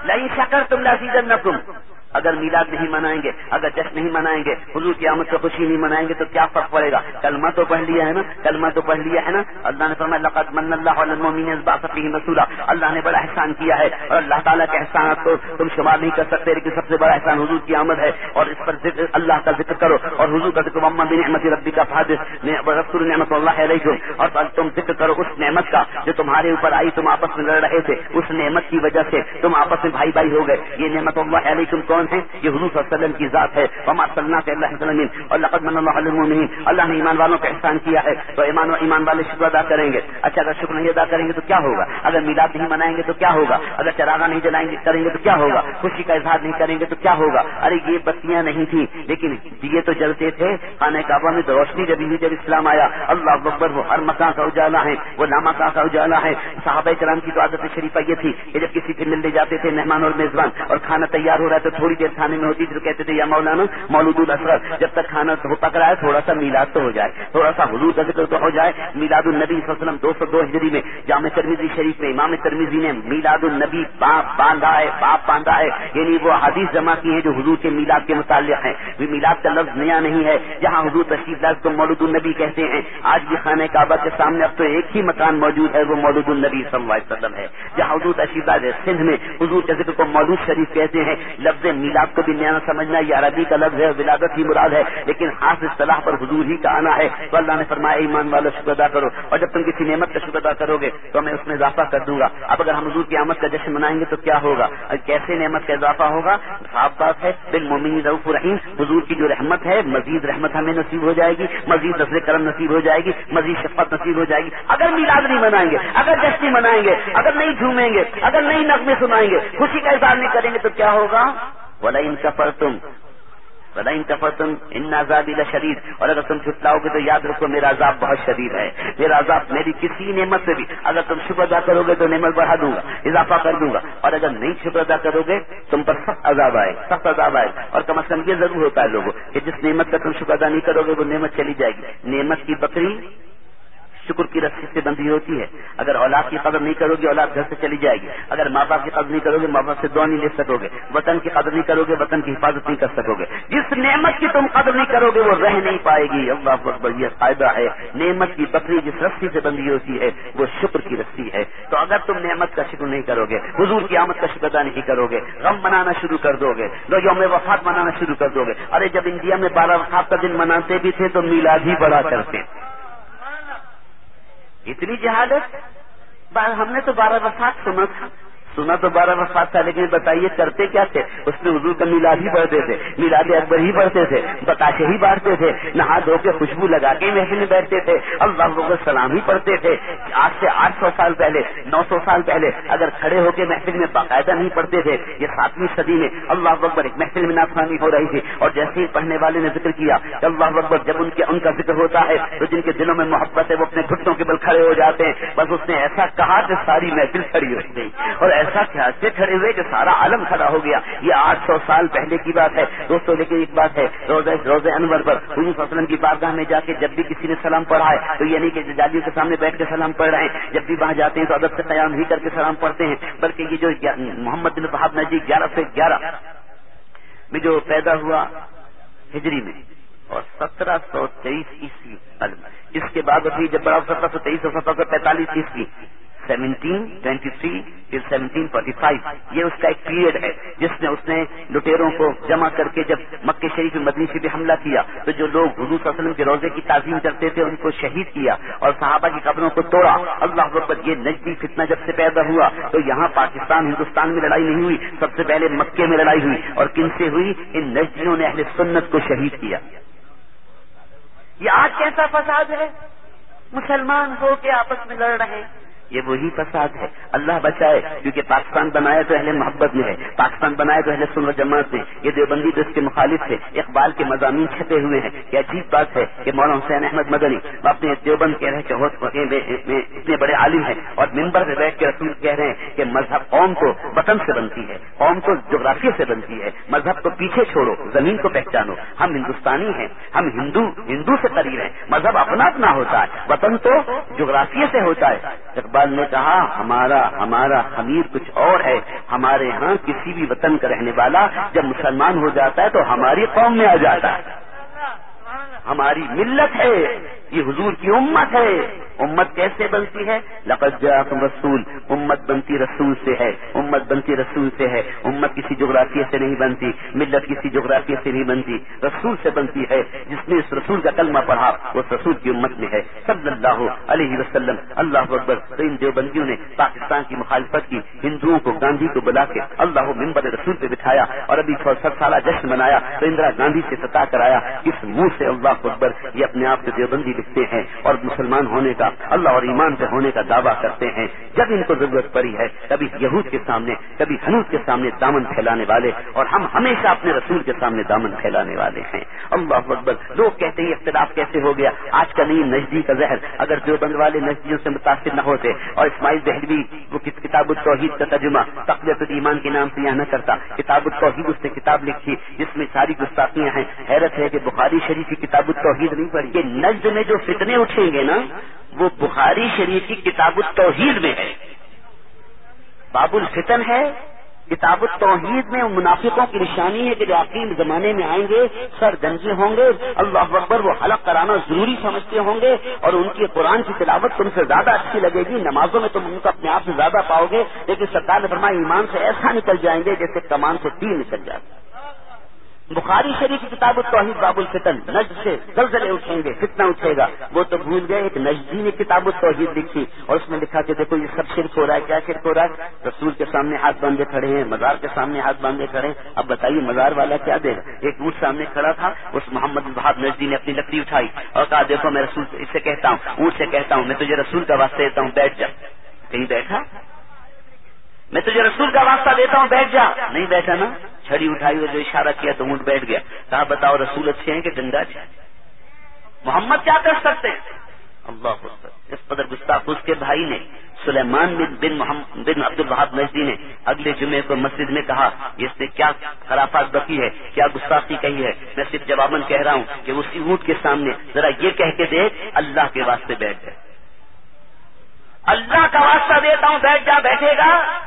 A: نہیں شکر تم لذیذ تم اگر میلاد نہیں منائیں گے، اگر جشن نہیں منائیں گے، حضور کی آمد سے خوشی نہیں منائیں گے، تو کیا فرق پڑے گا؟ کلمہ تو پڑھ لیا ہے نا؟ کلمہ تو پڑھ لیا ہے نا؟ اللہ نے فرمایا، لقد من اللہ رسولہ اللہ نے بڑا احسان کیا ہے اور اللہ تعالیٰ کے احسانات کو تم شمار نہیں کر سکتے، لیکن سب سے بڑا احسان حضور کی آمد ہے۔ اور اس پر ذکر، اللہ کا ذکر کرو اور حضور کا ذکر محمد بن احمد ربی کا فادث رسول نعمت اللہ علیہ اور تم ذکر کرو اس نعمت کا جو تمہارے اوپر آئی، تم آپس میں لڑ رہے تھے۔ اس نعمت کی وجہ سے تم آپس میں بھائی بھائی ہو گئے۔ یہ نعمت اللہ علیہ کون کون ہے یہ حضور صلی اللہ علیہ وسلم کی ذات ہے۔ وما صلی اللہ وسلم اور لقد من اللہ علیہ اللہ نے ایمان والوں کا احسان کیا ہے۔ تو ایمان و ایمان والے شکر ادا کریں گے۔ اچھا اگر شکر نہیں ادا کریں گے تو کیا ہوگا؟ اگر میلاد نہیں منائیں گے تو کیا ہوگا؟ اگر چراغا نہیں جلائیں گے کریں گے تو کیا ہوگا؟ خوشی کا اظہار نہیں کریں گے تو کیا ہوگا؟ ارے، یہ بتیاں نہیں تھی لیکن دیے تو جلتے تھے۔ خانہ کعبہ میں تو روشنی جب ہوئی جب اسلام آیا۔ اللہ اکبر، وہ ہر مکان کا اجالا ہے۔ وہ نامہ کا اجالا ہے۔ صحابہ کرام کی تو عادت شریفہ یہ تھی کہ جب کسی سے ملنے جاتے تھے مہمان اور میزبان اور کھانا تیار ہو رہا ہے تو تھوڑی تھوڑی دیر کھانے میں ہوتی جو کہتے تھے، یا مولانا، مولود الاسغر جب تک کھانا پک رہا ہے، تھوڑا سا میلاد تو ہو جائے، تھوڑا سا حضور کا ذکر تو ہو جائے۔ میلاد النبی صلی اللہ علیہ وسلم دو سو دو ہجری میں جامع ترمیزی شریف میں امام ترمیزی نے میلاد النبی باپ باندھا ہے، باپ باندھا ہے۔ یعنی وہ حدیث جمع کی ہیں جو حضور کے میلاد کے متعلق ہیں۔ میلاد کا لفظ نیا نہیں ہے، جہاں حضور تشریف لفظ کو مولود النبی کہتے ہیں، آج بھی خانہ کعبہ کے سامنے اب تو ایک ہی مکان موجود ہے، وہ مولود النبی صلی اللہ علیہ وسلم ہے۔ جہاں حضور تشریف لاز سندھ میں حضور کے ذکر کو مولود شریف کہتے ہیں۔ لفظ میلاد کو بھی نیا سمجھنا یہ عربی کا لفظ ہے، ولادت ہی مراد ہے، لیکن خاص اصطلاح پر حضور ہی کا آنا ہے۔ تو اللہ نے فرمایا ایمان والا شکر ادا کرو۔ اور جب تم کسی نعمت کا شکر ادا کرو گے، تو میں اس میں اضافہ کر دوں گا۔ اب اگر ہم حضور کی آمد کا جشن منائیں گے، تو کیا ہوگا؟ کیسے نعمت کا اضافہ ہوگا؟ صاف بات ہے بل مومنی رعف الرحیم، حضور کی جو رحمت ہے، مزید رحمت ہمیں نصیب ہو جائے گی، مزید نظر کرم نصیب ہو جائے گی، مزید شفقت نصیب ہو جائے گی۔ اگر میلاد نہیں منائیں گے، اگر جشن منائیں گے، اگر نہیں جھومیں گے، اگر نہیں نغمے سنائیں گے، خوشی کا اظہار نہیں کریں گے، تو کیا ہوگا؟ بولا ان کا تم بلا ان تفتن ان آزادی شدید اور اگر تم چھٹلاؤ گے تو یاد رکھو، میرا عذاب بہت شدید ہے۔ میرا عذاب میری کسی نعمت سے بھی۔ اگر تم شکر ادا کرو گے تو نعمت بڑھا دوں گا، اضافہ کر دوں گا۔ اور اگر نہیں شکر ادا کرو گے، تم پر سخت عذاب آئے، سخت عذاب آئے۔ اور کم از کم یہ ضرور ہوتا ہے لوگوں کہ جس نعمت کا تم شکر ادا نہیں کرو گے، وہ نعمت چلی جائے گی۔ نعمت کی بکری شکر کی رسی سے بندی ہوتی ہے۔ اگر اولاد کی قدر نہیں کرو گے، اولاد گھر سے چلی جائے گی۔ اگر ماں باپ کی قدر نہیں کرو گے، ماں باپ سے دعا نہیں لے سکو گے۔ وطن کی قدر نہیں کرو گے، وطن کی حفاظت نہیں کر سکو گے۔ جس نعمت کی تم قدر نہیں کرو گے، وہ رہ نہیں پائے گی۔ اللہ اکبر، یہ فائدہ ہے۔ نعمت کی بکری جس رسی سے بندی ہوتی ہے، وہ شکر کی رسی ہے۔ تو اگر تم نعمت کا شکر نہیں کرو گے، حضور کی آمد کا شکر ادا نہیں کرو گے، غم منانا شروع کر دو گے لوگ یوم وفات منانا شروع کر دو گے۔ ارے، جب انڈیا میں بارہ وفات کا دن مناتے بھی تھے، تو میلاد ہی بڑا کرتے۔ اتنی جہالت؟ ہم نے تو بارہ برسات سنا تھا۔ سنا تو بارہ وفات تھا، لیکن بتائیے کرتے کیا تھے؟ اس میں حضور کا میلاد ہی بڑھتے تھے، میلاد اکبر ہی بڑھتے تھے، بتاشے ہی بانٹتے تھے، نہا دھو کے خوشبو لگا کے محفل میں بیٹھتے تھے، اللہ سلام ہی پڑھتے تھے۔ آج سے آٹھ سو سال پہلے، نو سو سال پہلے اگر کھڑے ہو کے محفل میں باقاعدہ نہیں پڑھتے تھے، یہ ساتویں صدی میں اللہ اکبر ایک محفل میں نافرانی ہو رہی تھی۔ اور جیسے ہی پڑھنے والے نے ذکر کیا کہ اللہ اکبر جب ان کے ان کا ذکر ہوتا ہے، تو جن کے دلوں میں محبت ہے، وہ اپنے گھٹوں کے بل کھڑے ہو جاتے ہیں۔ بس اس نے ایسا کہا کہ ساری محفل کھڑی ہو گئی۔ اور ایسا پیاسے کھڑے ہوئے کہ سارا عالم کھڑا ہو گیا۔ یہ آٹھ سو سال پہلے کی بات ہے۔ دوستوں لیکن ایک بات ہے۔ روز روز انور پر حضور وسلم کی بارگاہ میں جا کے جب بھی کسی نے سلام پڑھا ہے، تو یہ نہیں کہ جادیوں کے سامنے بیٹھ کے سلام پڑھ رہے ہیں۔ جب بھی وہاں جاتے ہیں تو ادب سے قیام ہی کر کے سلام پڑھتے ہیں۔ بلکہ یہ جو محمد بن صحاب نجی، گیارہ سے گیارہ میں جو پیدا ہوا ہجری میں، اور سترہ سو تیئیس عیسوی اس کے بعد ابھی جب بڑا سترہ سو تیئیس اور سترہ سو پینتالیس عیسوی۔ سیونٹین، ٹوینٹی تھری پھر سیونٹین، فورٹی فائیو۔ یہ اس کا ایک پیریڈ ہے جس میں اس نے لٹیروں کو جمع کر کے جب مکہ شریف مدنی سے بھی حملہ کیا، تو جو لوگ حضور صلی اللہ علیہ وسلم کے روزے کی تعظیم کرتے تھے، ان کو شہید کیا اور صحابہ کی قبروں کو توڑا۔ اللہ اکبر یہ نجدی فتنہ جب سے پیدا ہوا، تو یہاں پاکستان، ہندوستان میں لڑائی نہیں ہوئی، سب سے پہلے مکے میں لڑائی ہوئی۔ اور کن سے ہوئی؟ ان نجدیوں نے اہل سنت کو شہید کیا۔ یہ آج کیسا فساد ہے؟ مسلمان ہو کے آپس میں لڑ رہے ہیں۔ یہ وہی فساد ہے۔ اللہ بچائے، کیونکہ پاکستان بنایا تو اہل محبت میں ہے۔ پاکستان بنایا تو اہل سن و جماعت میں یہ دیوبندی تو اس کے مخالف تھے اقبال کے مضامین چھپے ہوئے ہیں۔ یہ عجیب بات ہے کہ مولانا حسین احمد مدنی اپنے دیوبند کہہ رہے ہیں اتنے بڑے عالم ہیں اور ممبر سے بیٹھ کے رسول کہہ رہے ہیں کہ مذہب قوم کو وطن سے بنتی ہے، قوم کو جغرافیہ سے بنتی ہے۔ مذہب کو پیچھے چھوڑو، زمین کو پہچانو۔ ہم ہندوستانی ہیں، ہم ہندو ہندو سے قریب ہیں۔ مذہب اپنا اپنا ہوتا ہے، وطن تو جغرافیہ سے ہوتا ہے۔ اقبال نے کہا، ہمارا ہمارا خمیر کچھ اور ہے، ہمارے ہاں کسی بھی وطن کا رہنے والا جب مسلمان ہو جاتا ہے تو ہماری قوم میں آ جاتا ہے۔ ہماری ملت ہے۔ یہ حضور کی امت ہے۔ امت کیسے بنتی ہے؟ لقد جاءکم رسول، امت بنتی رسول سے ہے، امت بنتی رسول سے ہے۔ امت کسی جغرافیہ سے نہیں بنتی، ملت کسی جغرافیہ سے نہیں بنتی، رسول سے بنتی ہے۔ جس نے اس رسول کا کلمہ پڑھا، وہ رسول کی امت میں ہے۔ صلی اللہ علیہ وسلم، اللہ اکبر۔ تو ان دیوبندیوں نے پاکستان کی مخالفت کی، ہندوؤں کو گاندھی کو بلا کے اللہ ممبر رسول پہ بٹھایا اور ابھی ست سالہ جشن منایا۔ تو اندرا گاندھی سے ستا کرایا۔ کس منہ سے اللہ اکبر یہ اپنے آپ کو دیوبندی لکھتے ہیں اور مسلمان ہونے کا اللہ اور ایمان سے ہونے کا دعویٰ کرتے ہیں۔ جب ان کو ضرورت پڑی ہے کبھی یہود کے سامنے کبھی ہنوز کے سامنے دامن پھیلانے والے اور ہم ہمیشہ اپنے رسول کے سامنے دامن پھیلانے والے ہیں۔ اللہ اکبر، لوگ کہتے ہیں اختلاف کیسے ہو گیا؟ آج کا نہیں نزدی کا زہر۔ اگر جو بند والے نزدیوں سے متاثر نہ ہوتے اور اسماعیل دہلوی وہ کتاب التوحید کا ترجمہ تقلیت ایمان کے نام سے یہاں نہ کرتا، کتاب التوحید اس نے کتاب لکھی جس میں ساری گستاخیاں ہیں۔ حیرت ہے کہ بخاری شریف کی کتاب التوحید نہیں پڑھی۔ کہ نجد میں جو جو فتنے اٹھیں گے نا، وہ بخاری شریف کی کتاب التوحید میں ہے۔ باب الفتن ہے، کتاب التوحید میں منافقوں کی نشانی ہے کہ جو عقیم زمانے میں آئیں گے، سر گنجے ہوں گے، اللہ اکبر وہ حلق کرانا ضروری سمجھتے ہوں گے اور ان کی قرآن کی تلاوت تم سے زیادہ اچھی لگے گی، نمازوں میں تم ان کو اپنے آپ سے زیادہ پاؤ گے۔ لیکن سرکار نے فرمایا، ایمان سے ایسا نکل جائیں گے جیسے کمان سے تین نکل جاتے بخاری شریف کی کتاب التوحید باب الفتن، نجد سے زلزلے اٹھیں گے کتنا اٹھے گا۔ وہ تو بھول گئے، ایک نجدی نے کتاب التوحید لکھی اور اس میں لکھا کہ دیکھو یہ سب شرک ہو رہا ہے، کیا شرک ہو رہا ہے؟ رسول کے سامنے ہاتھ باندھے کھڑے ہیں، مزار کے سامنے ہاتھ باندھے کھڑے ہیں۔ اب بتائیے مزار والا کیا دے گا؟ ایک اونٹ سامنے کھڑا تھا، اس محمد بہاد نجدی نے اپنی لکڑی اٹھائی اور کہا، دیکھو میں رسول اس سے کہتا ہوں، اونٹ سے کہتا ہوں، میں تجھے رسول کا واسطہ دیتا ہوں، بیٹھ جا۔ کہیں بیٹھا؟ میں تجھے رسول کا واسطہ دیتا ہوں، بیٹھ جا۔ نہیں بیٹھا نا؟ چھڑی اٹھائی اور جو اشارہ کیا تو اونٹ بیٹھ گیا۔ کہا بتاؤ، رسول اچھے ہیں کہ ڈنڈا اچھا جی؟ محمد کیا کر سکتے ہیں؟ اللہ اس قدر گستاخ اس کے بھائی نے سلیمان بن بن محمد بن عبد البہاد نجدی نے اگلے جمعے کو مسجد میں کہا اس نے کیا خرافات بکی ہے، کیا گستاخی کہی ہے؟ میں صرف جواباً کہہ رہا ہوں کہ اسی اونٹ کے سامنے ذرا یہ کہہ کے دیکھ، اللہ کے واسطے بیٹھ جائے۔ اللہ کا واسطہ دیتا ہوں، بیٹھ جا، بیٹھے گا۔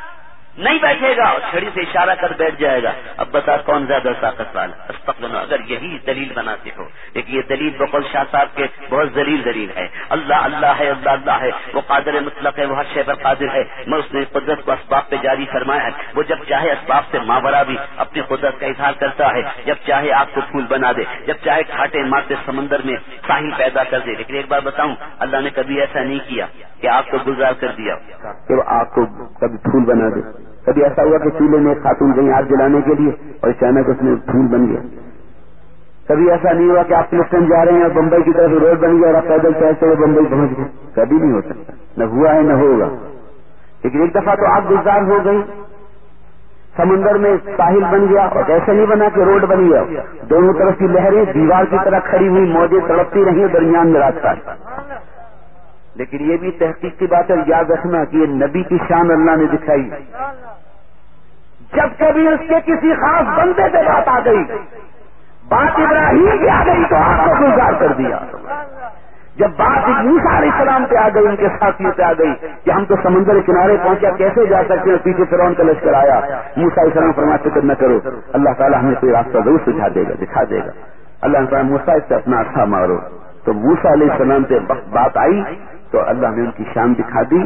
A: نہیں بیٹھے گا اور چھڑی سے اشارہ کر بیٹھ جائے گا۔ اب بتا کون زیادہ طاقت والا استقبل اگر یہی دلیل بناتے ہو لیکن یہ دلیل بقول شاہ صاحب کے بہت ذلیل دلیل ہے۔ اللہ اللہ ہے، اللہ اللہ ہے۔ وہ قادر مطلق ہے، وہ ہر شے پر قادر ہے۔ میں اس نے قدرت کو اسباب پہ جاری فرمایا ہے۔ وہ جب چاہے اسباب سے ماورا بھی اپنی قدرت کا اظہار کرتا ہے۔ جب چاہے آپ کو پھول بنا دے۔ جب چاہے کھاٹے مارتے سمندر میں ساحل پیدا کر دے۔ لیکن ایک بار بتاؤں، اللہ نے کبھی ایسا نہیں کیا کہ آپ کو گزار کر دیا کہ آپ کو کبھی پھول بنا دے۔ کبھی ایسا ہوا کہ چولہے میں خاتون گئی آگ جلانے کے لیے اور اچانک اس میں پھول بن گیا۔ کبھی ایسا نہیں ہوا کہ آپ پلسٹن جا رہے ہیں اور بمبئی کی طرف روڈ بن گیا اور آپ پیدل چلتے ہوئے بمبئی پہنچ گئے۔ کبھی نہیں ہو سکتا۔ نہ ہوا ہے، نہ ہوگا۔ لیکن ایک دفعہ تو آگ گزار ہو گئی سمندر میں ساحل بن گیا اور ایسے نہیں بنا کہ روڈ بن گیا۔ دونوں طرف کی لہریں دیوار کی طرح کھڑی ہوئی موجیں تڑپتی رہی درمیان میں راستہ لیکن یہ بھی تحقیق کی بات ہے، یاد رکھنا کہ یہ نبی کی شان اللہ نے دکھائی۔ جب کبھی اس کے کسی خاص بندے سے بات آ گئی، بات ابراہیم کی آ گئی تو آپ کو گزار کر دیا۔ جب بات موسا علیہ السلام پہ آ گئی، ان کے ساتھیوں پہ آ گئی کہ ہم تو سمندر کنارے پہنچا کیسے جا سکتے ہیں؟ پیچھے فرون کا لشکر آیا۔ موسا علیہ السلام فرما فکر نہ کرو، اللہ تعالیٰ ہمیں کوئی راستہ ضرور سکھا دے گا، دکھا دے گا۔ اللہ تعالیٰ موسا اس سے اپنا اچھا مارو۔ تو موسا علیہ السلام پہ بات آئی تو اللہ نے ان کی شان دکھا دی۔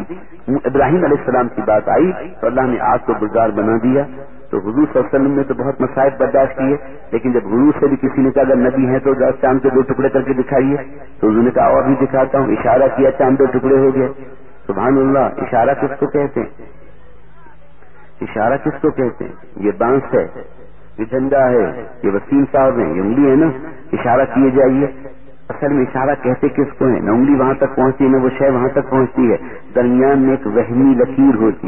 A: ابراہیم علیہ السلام کی بات آئی تو اللہ نے آگ کو گزار بنا دیا۔ تو حضور صلی اللہ علیہ وسلم نے تو بہت مسائل برداشت کیے، لیکن جب حضور سے بھی کسی نے کہا، اگر نبی ہے تو چاند کے دو ٹکڑے کر کے دکھائیے۔ تو حضور نے کہا، اور بھی دکھاتا ہوں۔ اشارہ کیا، چاند دو ٹکڑے ہو گئے۔ سبحان اللہ، اشارہ کس کو کہتے ہیں؟ اشارہ کس کو کہتے ہیں؟ یہ بانس ہے، یہ جھنڈا ہے، یہ وسیم صاحب ہیں، یہ انگلی ہے نا۔ اشارہ کیے جائیے۔ اصل میں اشارہ کہتے کس کو ہے نہ انگلی وہاں تک پہنچتی نہ وہ شے وہاں تک پہنچتی ہے۔ درمیان میں ایک وہمی لکیر ہوتی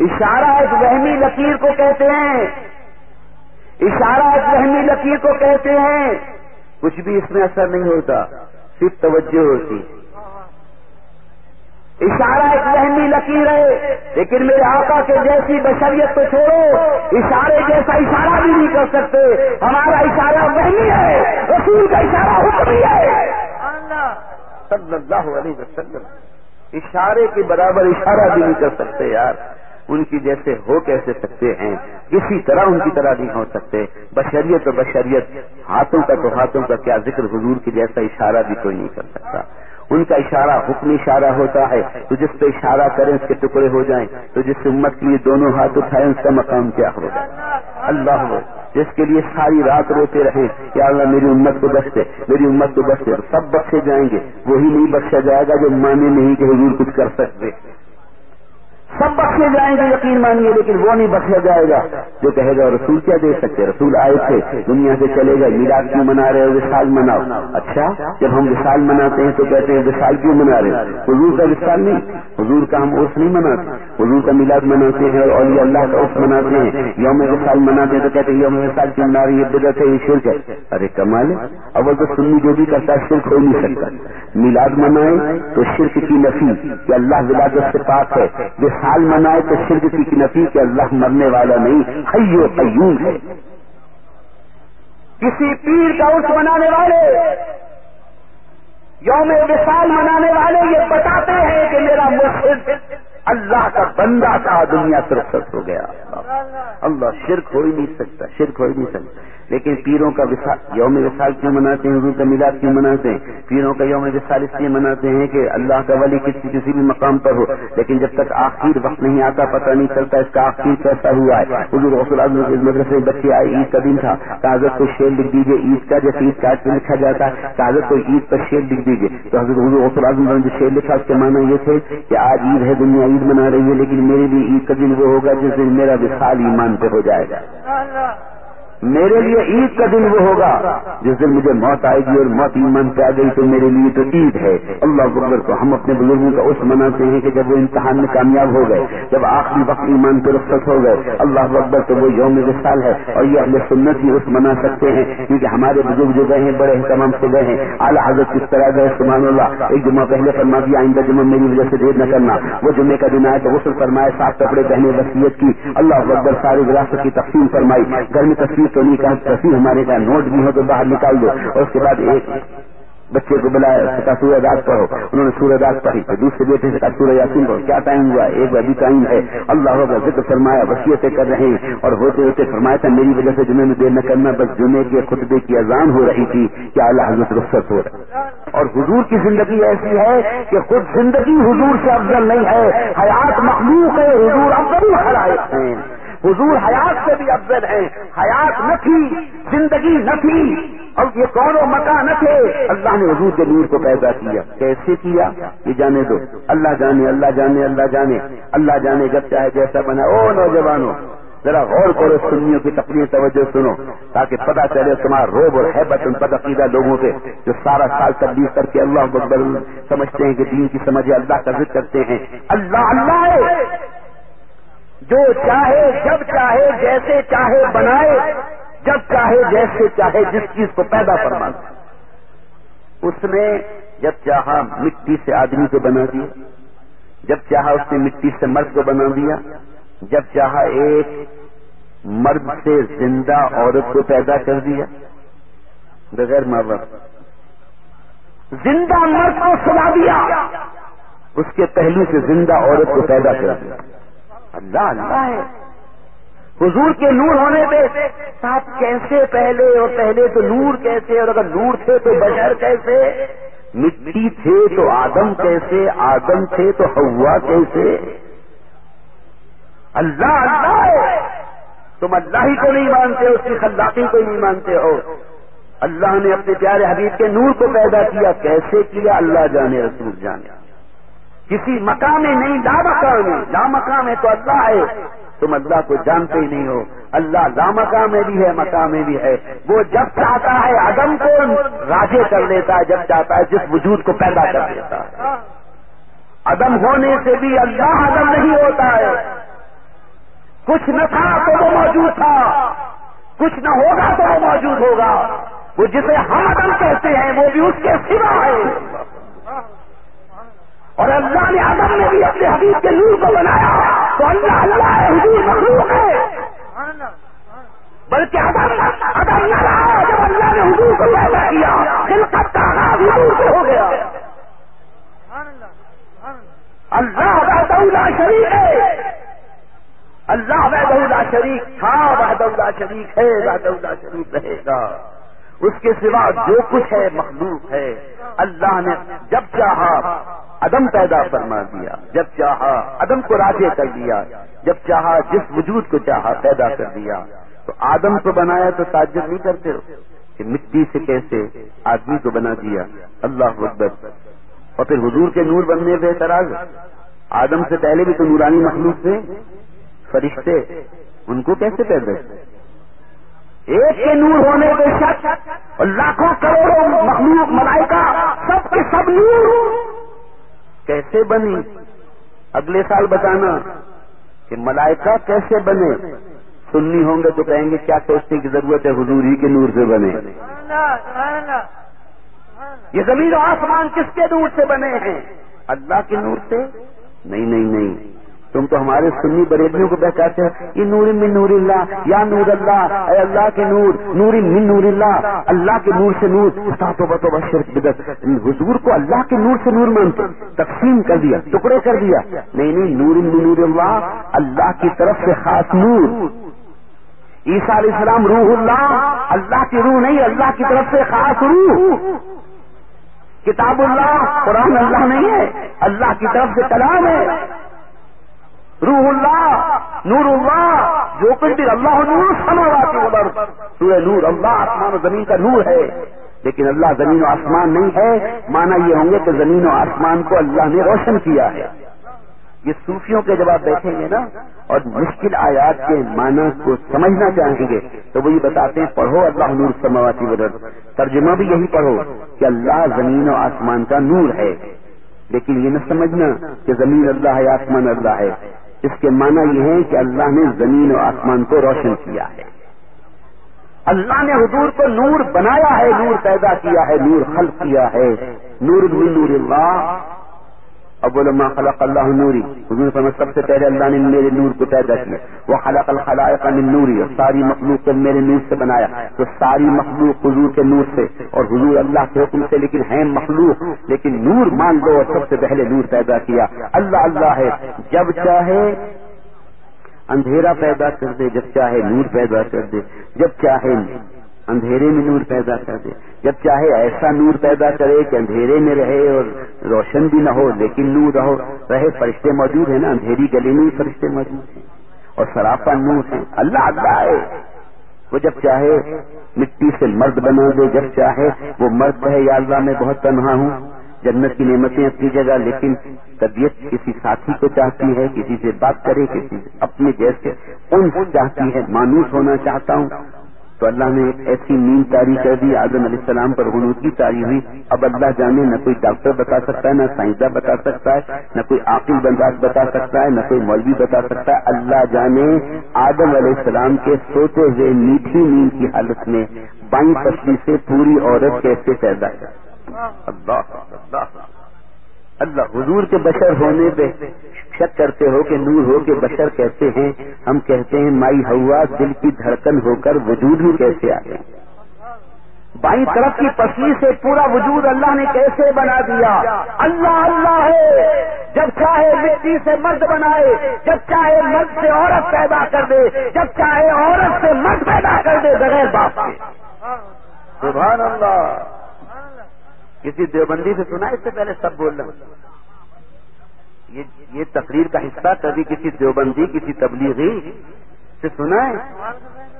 A: اشارہ ایک وہمی لکیر کو کہتے ہیں۔ اشارہ ایک وہمی لکیر کو کہتے ہیں۔ کچھ بھی اس میں اثر نہیں ہوتا، صرف توجہ ہوتی۔ اشارہ ایک وہمی لکیر ہے لیکن میرے آقا کے جیسی بشریت کو چھوڑو اشارے جیسا اشارہ بھی نہیں کر سکتے۔ ہمارا اشارہ وہمی ہے رسول کا اشارہ حکمی ہے۔ صلی اللہ علیہ وسلم اشارے کے برابر اشارہ بھی نہیں کر سکتے یار۔ ان کی جیسے ہو کیسے سکتے ہیں؟ کسی طرح ان کی طرح نہیں ہو سکتے۔ بشریت و بشریت ہاتھوں کا تو ہاتھوں کا کیا ذکر حضور کی جیسا اشارہ بھی کوئی نہیں کر سکتا۔ ان کا اشارہ حکم اشارہ ہوتا ہے، تو جس پہ اشارہ کریں اس کے ٹکڑے ہو جائیں۔ تو جس امت کے لیے دونوں ہاتھ اٹھائیں، اس کا مقام کیا ہوگا؟ اللہ ہو۔ جس کے لیے ساری رات روتے رہے کہ اللہ، میری امت کو بخشے میری امت کو بخشے سب بخشے جائیں گے۔ وہی نہیں بخشا جائے گا جو مانے نہیں کہ حضور کچھ کر سکتے۔ سب بخشے جائیں گے، یقین مانیے، لیکن وہ نہیں بخشا جائے گا جو کہے گا، رسول کیا دے سکتے؟ رسول آئے تھے، دنیا سے چلے گئے، میلاد کیوں منا رہے وشال مناؤ۔ اچھا جب ہم وشال مناتے ہیں تو کہتے ہیں وشال کیوں منا رہے حضور کا وشال نہیں، حضور کا ہم عرف نہیں مناتے۔ حضور کا میلاد مناتے ہیں اور اللہ کا عرف مناتے ہیں۔ یوم وشال مناتے ہیں تو کہتے ہیں، یوم وشال کیوں منا رہی ہے بدت ہے یہ شرک ہے۔ ارے کمال ہے اب وہ تو سنی جو بھی کرتا ہے، شرک ہو نہیں سکتا۔ میلاد منائے تو شرک کی نفی، کہ اللہ ولادت سے پاک ہے سال منائے تو شرک کی نفی کہ اللہ مرنے والا نہیں حیو قیوم ہے۔ کسی پیر کا اس منانے والے، یوم وصال منانے والے یہ بتاتے ہیں کہ میرا مرشد اللہ کا بندہ تھا، دنیا سرخت ہو گیا۔ اللہ شرک ہو ہی نہیں سکتا، شرک ہو ہی نہیں سکتا۔ لیکن پیروں کا یوم وصال کیوں مناتے ہیں؟ حضور کا میلاد کیوں مناتے ہیں؟ پیروں کا یوم وصال اس لیے مناتے ہیں کہ اللہ کا ولی کسی کسی بھی مقام پر ہو۔ لیکن جب تک آخر وقت نہیں آتا، پتہ نہیں چلتا اس کا آخر کیسا ہوا ہے۔ حضور غسل مدرسے بچے آئے عید کا دن تھا۔ کاغذ کو شیر لکھ دیجیے عید کا جیسے عید کارڈ پہ لکھا جاتا ہے۔ کاغذ کو عید پر شیر لکھ دیجیے تو حضرت حضور غسل اعظم نے جو شیر لکھا، اس کے معنی یہ تھے کہ آج عید ہے، دنیا عید منا رہی ہے، لیکن میرے بھی عید کا دن وہ ہوگا جس دن میرا وصال ایمان پہ ہو جائے گا۔ میرے لیے عید کا دن وہ ہوگا، جس دن مجھے موت آئے گی اور موت ایمان پہ آ گئی، تو میرے لیے تو عید ہے۔ اللہ اکبر کو ہم اپنے بزرگوں کا اس مناتے ہیں کہ جب وہ امتحان میں کامیاب ہو گئے، جب آخری وقت ایمان پہ رخصت ہو گئے، اللہ اکبر، تو وہ یوم وصال ہے اور یہ اہل سنت ہی اس منا سکتے ہیں۔ کیونکہ ہمارے بزرگ جو گئے ہیں، بڑے اہتمام سے گئے ہیں۔ اعلیٰ حضرت کس طرح گئے، سبحان اللہ۔ ایک جمعہ پہلے فرما دیا آئندہ جمعہ میری وجہ سے دیر نہ کرنا۔ وہ جمعے کا دن آئے تو غسل فرمائے صاف کپڑے پہنے، وصیت کی۔ اللہ اکبر، ساری وراثت کی تقسیم فرمائی۔ گھر میں تصویر تو نہیں کہا تصویر ہمارے کا نوٹ بھی ہو تو باہر نکال دو۔ اور اس کے بعد ایک بچے کو بلایا اس کا سورج داغ پڑھو۔ انہوں نے سورج داغ پڑھی۔ تو دوسرے بیٹے سے کہا سورج یاسین پڑھو۔ کیا ٹائم ہوا؟ ایک ابھی ٹائم ہے۔ اللہ کا ذکر فرمایا وسیعتیں کر رہے ہیں۔ اور ہوتے ہوتے فرمایا تھا، میری وجہ سے جمعے میں دیر نہ کرنا بس جمعے کے خطبے کی اذان ہو رہی تھی کہ اللہ حضرت رخصت ہو رہا اور حضور کی زندگی ایسی ہے کہ خود زندگی حضور سے افضل نہیں ہے، حیات مخلوق ہے، حضور افضل حیات ہیں۔ حضور حیات سے بھی افضل ہے حیات نہ تھی، زندگی نہ تھی۔ اور یہ کون و مکان نہ تھے۔ اللہ نے حضور کے نور کو پیدا کیا۔ کیسے کیا؟ یہ جانے دو۔ اللہ جانے اللہ جانے اللہ جانے۔ اللہ جانے جب چاہے جیسا بنا۔ او نوجوانوں، ذرا غور کرو، سنیوں کی تقریر توجہ سنو۔ تاکہ پتا چلے تمہارا روب اور ہے بتن پتہ لوگوں سے، جو سارا سال تبدیل کر کے اللہ اکبر سمجھتے ہیں کہ دین کی سمجھے اللہ کا ذکر کرتے ہیں۔ اللہ اللہ جو چاہے، جب چاہے، جیسے چاہے بنائے، جب چاہے، جیسے چاہے، جس چیز کو پیدا فرما اس نے جب چاہا مٹی سے آدمی کو بنا دیا، جب چاہا اس نے مٹی سے مرد کو بنا دیا، جب چاہا ایک مرد سے زندہ عورت کو پیدا کر دیا۔ بغیر ماں باپ زندہ مرد کو سلا دیا۔ اس کے پہلو سے زندہ عورت کو پیدا کر دیا۔ اللہ اللہ ہے۔ حضور کے نور ہونے پہ صاحب کیسے پہلے اور پہلے تو نور کیسے اور اگر نور تھے تو بشر کیسے؟ مٹی تھے تو آدم کیسے؟ آدم تھے تو ہوا کیسے؟ اللہ اللہ ہے۔ تم اللہ ہی کو نہیں مانتے اس کی خلاقی کو نہیں مانتے ہو۔ اللہ نے اپنے پیارے حبیب کے نور کو پیدا کیا، کیسے کیا؟ اللہ جانے، رسول جانے۔ کسی مقام میں نہیں، لا مقام. میں لا مقام ہے تو اللہ ہے. تم اللہ کو جانتے ہی نہیں ہو. اللہ لا مقام میں بھی ہے، مقام میں بھی ہے. وہ جب چاہتا ہے عدم کو راجے کر لیتا ہے، جب چاہتا ہے جس وجود کو پیدا کر دیتا ہے۔ عدم ہونے سے بھی اللہ عدم نہیں ہوتا ہے۔ کچھ نہ تھا تو وہ موجود تھا۔ کچھ نہ ہوگا تو وہ موجود ہوگا۔ وہ جسے ہم عدم کہتے ہیں، وہ بھی اس کے سوا ہے۔ اور اللہ نے عدم میں بھی اپنے حبیب کے نور کو بنایا تو اللہ اللہ ہے، حضور مخلوق ہے۔ بلکہ عدم عدم نہ رہا جب اللہ نے حضور کو پیدا کیا خلقت کا آغاز حضور سے ہو گیا۔ اللہ وحدہ شریف ہے۔ اللہ وحدہ شریف تھا، وحدہ شریف ہے، وحدہ شریف رہے گا۔ اس کے سوا جو کچھ ہے مخلوق ہے، اللہ نے جب چاہا عدم پیدا فرما دیا، جب چاہا عدم کو راجے کر دیا جب چاہا جس وجود کو چاہا پیدا کر دیا۔ تو آدم کو بنایا تو تعجب نہیں کرتے ہو، کہ مٹی سے کیسے آدمی کو بنا دیا۔ اللہ اکبر۔ اور پھر حضور کے نور بننے پہ اعتراض۔ آدم سے پہلے بھی تو نورانی مخلوق تھے۔ فرشتے ان کو کیسے پیدا ایک کے نور ہونے کے شک اور لاکھوں کروڑوں مخلوق ملائکہ سب کے سب نور کیسے بنی اگلے سال بتانا کہ ملائکہ کیسے بنے؟ سننی ہوں گے تو کہیں گے کیا سوچنے کی ضرورت ہے؟ حضور ہی کے نور سے بنے۔ یہ زمین و آسمان کس کے نور سے بنے ہیں؟ اللہ کے نور سے؟ نہیں نہیں نہیں۔ تم تو ہمارے سنی بریلیوں کو بہکاتے ہیں یہ نور من نور اللہ، یا نور اللہ، اے اللہ کے نور نور من نور اللہ۔ اللہ کے نور سے نور۔ بتو بشر بدت حضور کو اللہ کے نور سے نور مانتے تقسیم کر دیا، ٹکڑے کر دیا۔ نہیں نہیں، نور من نور اللہ۔ اللہ کی طرف سے خاص نور۔ عیسیٰ علیہ السلام روح اللہ۔ اللہ کی روح نہیں، اللہ کی طرف سے خاص روح۔ کتاب اللہ، قرآن اللہ نہیں ہے۔ اللہ کی طرف سے کلام ہے۔ روح اللہ نور اللہ جو کچھ بھی اللہ نور سماوات سورہ نور، اللہ آسمان و زمین کا نور ہے۔ لیکن اللہ زمین و آسمان نہیں ہے۔ مانا یہ ہوں گے کہ زمین و آسمان کو اللہ نے روشن کیا ہے۔ یہ صوفیوں کے جب آپ بیٹھیں گے نا، اور مشکل آیات کے معنی کو سمجھنا چاہیں گے، تو وہ یہ بتاتے ہیں، پڑھو اللہ نور سماواتی ودر ترجمہ بھی یہی پڑھو کہ اللہ زمین و آسمان کا نور ہے۔ لیکن یہ نہ سمجھنا کہ زمین اللہ ہے، آسمان اللہ ہے۔ اس کے معنی یہ ہے کہ اللہ نے زمین و آسمان کو روشن کیا ہے۔ اللہ نے حضور کو نور بنایا ہے، نور پیدا کیا ہے، نور خلق کیا ہے۔ نور من نور اللہ اب بولو خلق اللہ نوری حضور فرما سب سے پہلے اللہ نے میرے نور کو پیدا کیا وہ خلق الخلائق من نوری اور ساری مخلوق کو میرے نور سے بنایا تو ساری مخلوق حضور کے نور سے. اور حضور اللہ کے حکم سے لیکن ہیں مخلوق. لیکن نور مان دو اور سب سے پہلے نور پیدا کیا. اللہ اللہ ہے. جب چاہے اندھیرا پیدا کر دے. جب چاہے نور پیدا کر دے. جب چاہے اندھیرے میں نور پیدا کر دے۔ جب چاہے ایسا نور پیدا کرے کہ اندھیرے میں رہے اور روشن بھی نہ ہو، لیکن نور رہو۔ رہے، فرشتے موجود ہیں نا، اندھیری گلی میں فرشتے موجود ہیں۔ اور سراپا نور ہیں۔ اللہ اللہ ہے۔ وہ جب چاہے مٹی سے مرد بنا دے، جب چاہے وہ مرد ہے یا اللہ، میں بہت تنہا ہوں۔ جنت کی نعمتیں اپنی جگہ، لیکن طبیعت کسی ساتھی کو چاہتی ہے، کسی سے بات کرے، کسی سے اپنے جیسے ان چاہتی ہے۔ مانوس ہونا چاہتا ہوں۔ تو اللہ نے ایک ایسی نیند تاری کر دی، آدم علیہ السلام پر کی تاری ہوئی۔ اب اللہ جانے، نہ کوئی ڈاکٹر بتا سکتا ہے، نہ سائنسداں بتا سکتا ہے، نہ کوئی عاقل بنداز بتا سکتا ہے، نہ کوئی مولوی بتا سکتا ہے۔ اللہ جانے، آدم علیہ السلام کے سوتے ہوئے میٹھی نیند کی حالت میں بائیں پسلی سے پوری عورت کیسے پیدا ہے اللہ اللہ۔ اللہ حضور کے بشر ہونے پہ شک کرتے ہو کہ نور ہو کے بشر کہتے ہیں؟ ہم کہتے ہیں، مائی ہوا، دل کی دھڑکن ہو کر وجود میں کیسے آ گئے بائیں طرف کی پسلی سے پورا وجود اللہ نے کیسے بنا دیا؟ اللہ اللہ ہے۔ جب چاہے مٹی سے مرد بنائے، جب چاہے مرد سے عورت پیدا کر دے، جب چاہے عورت سے مرد پیدا کر دے بغیر باپ کے۔ سبحان اللہ۔ کسی دیوبندی سے سنا اس سے پہلے سب بول رہے ہیں۔ یہ تقریر کا حصہ کبھی کسی دیوبندی کسی تبلیغی سے سنا ہے؟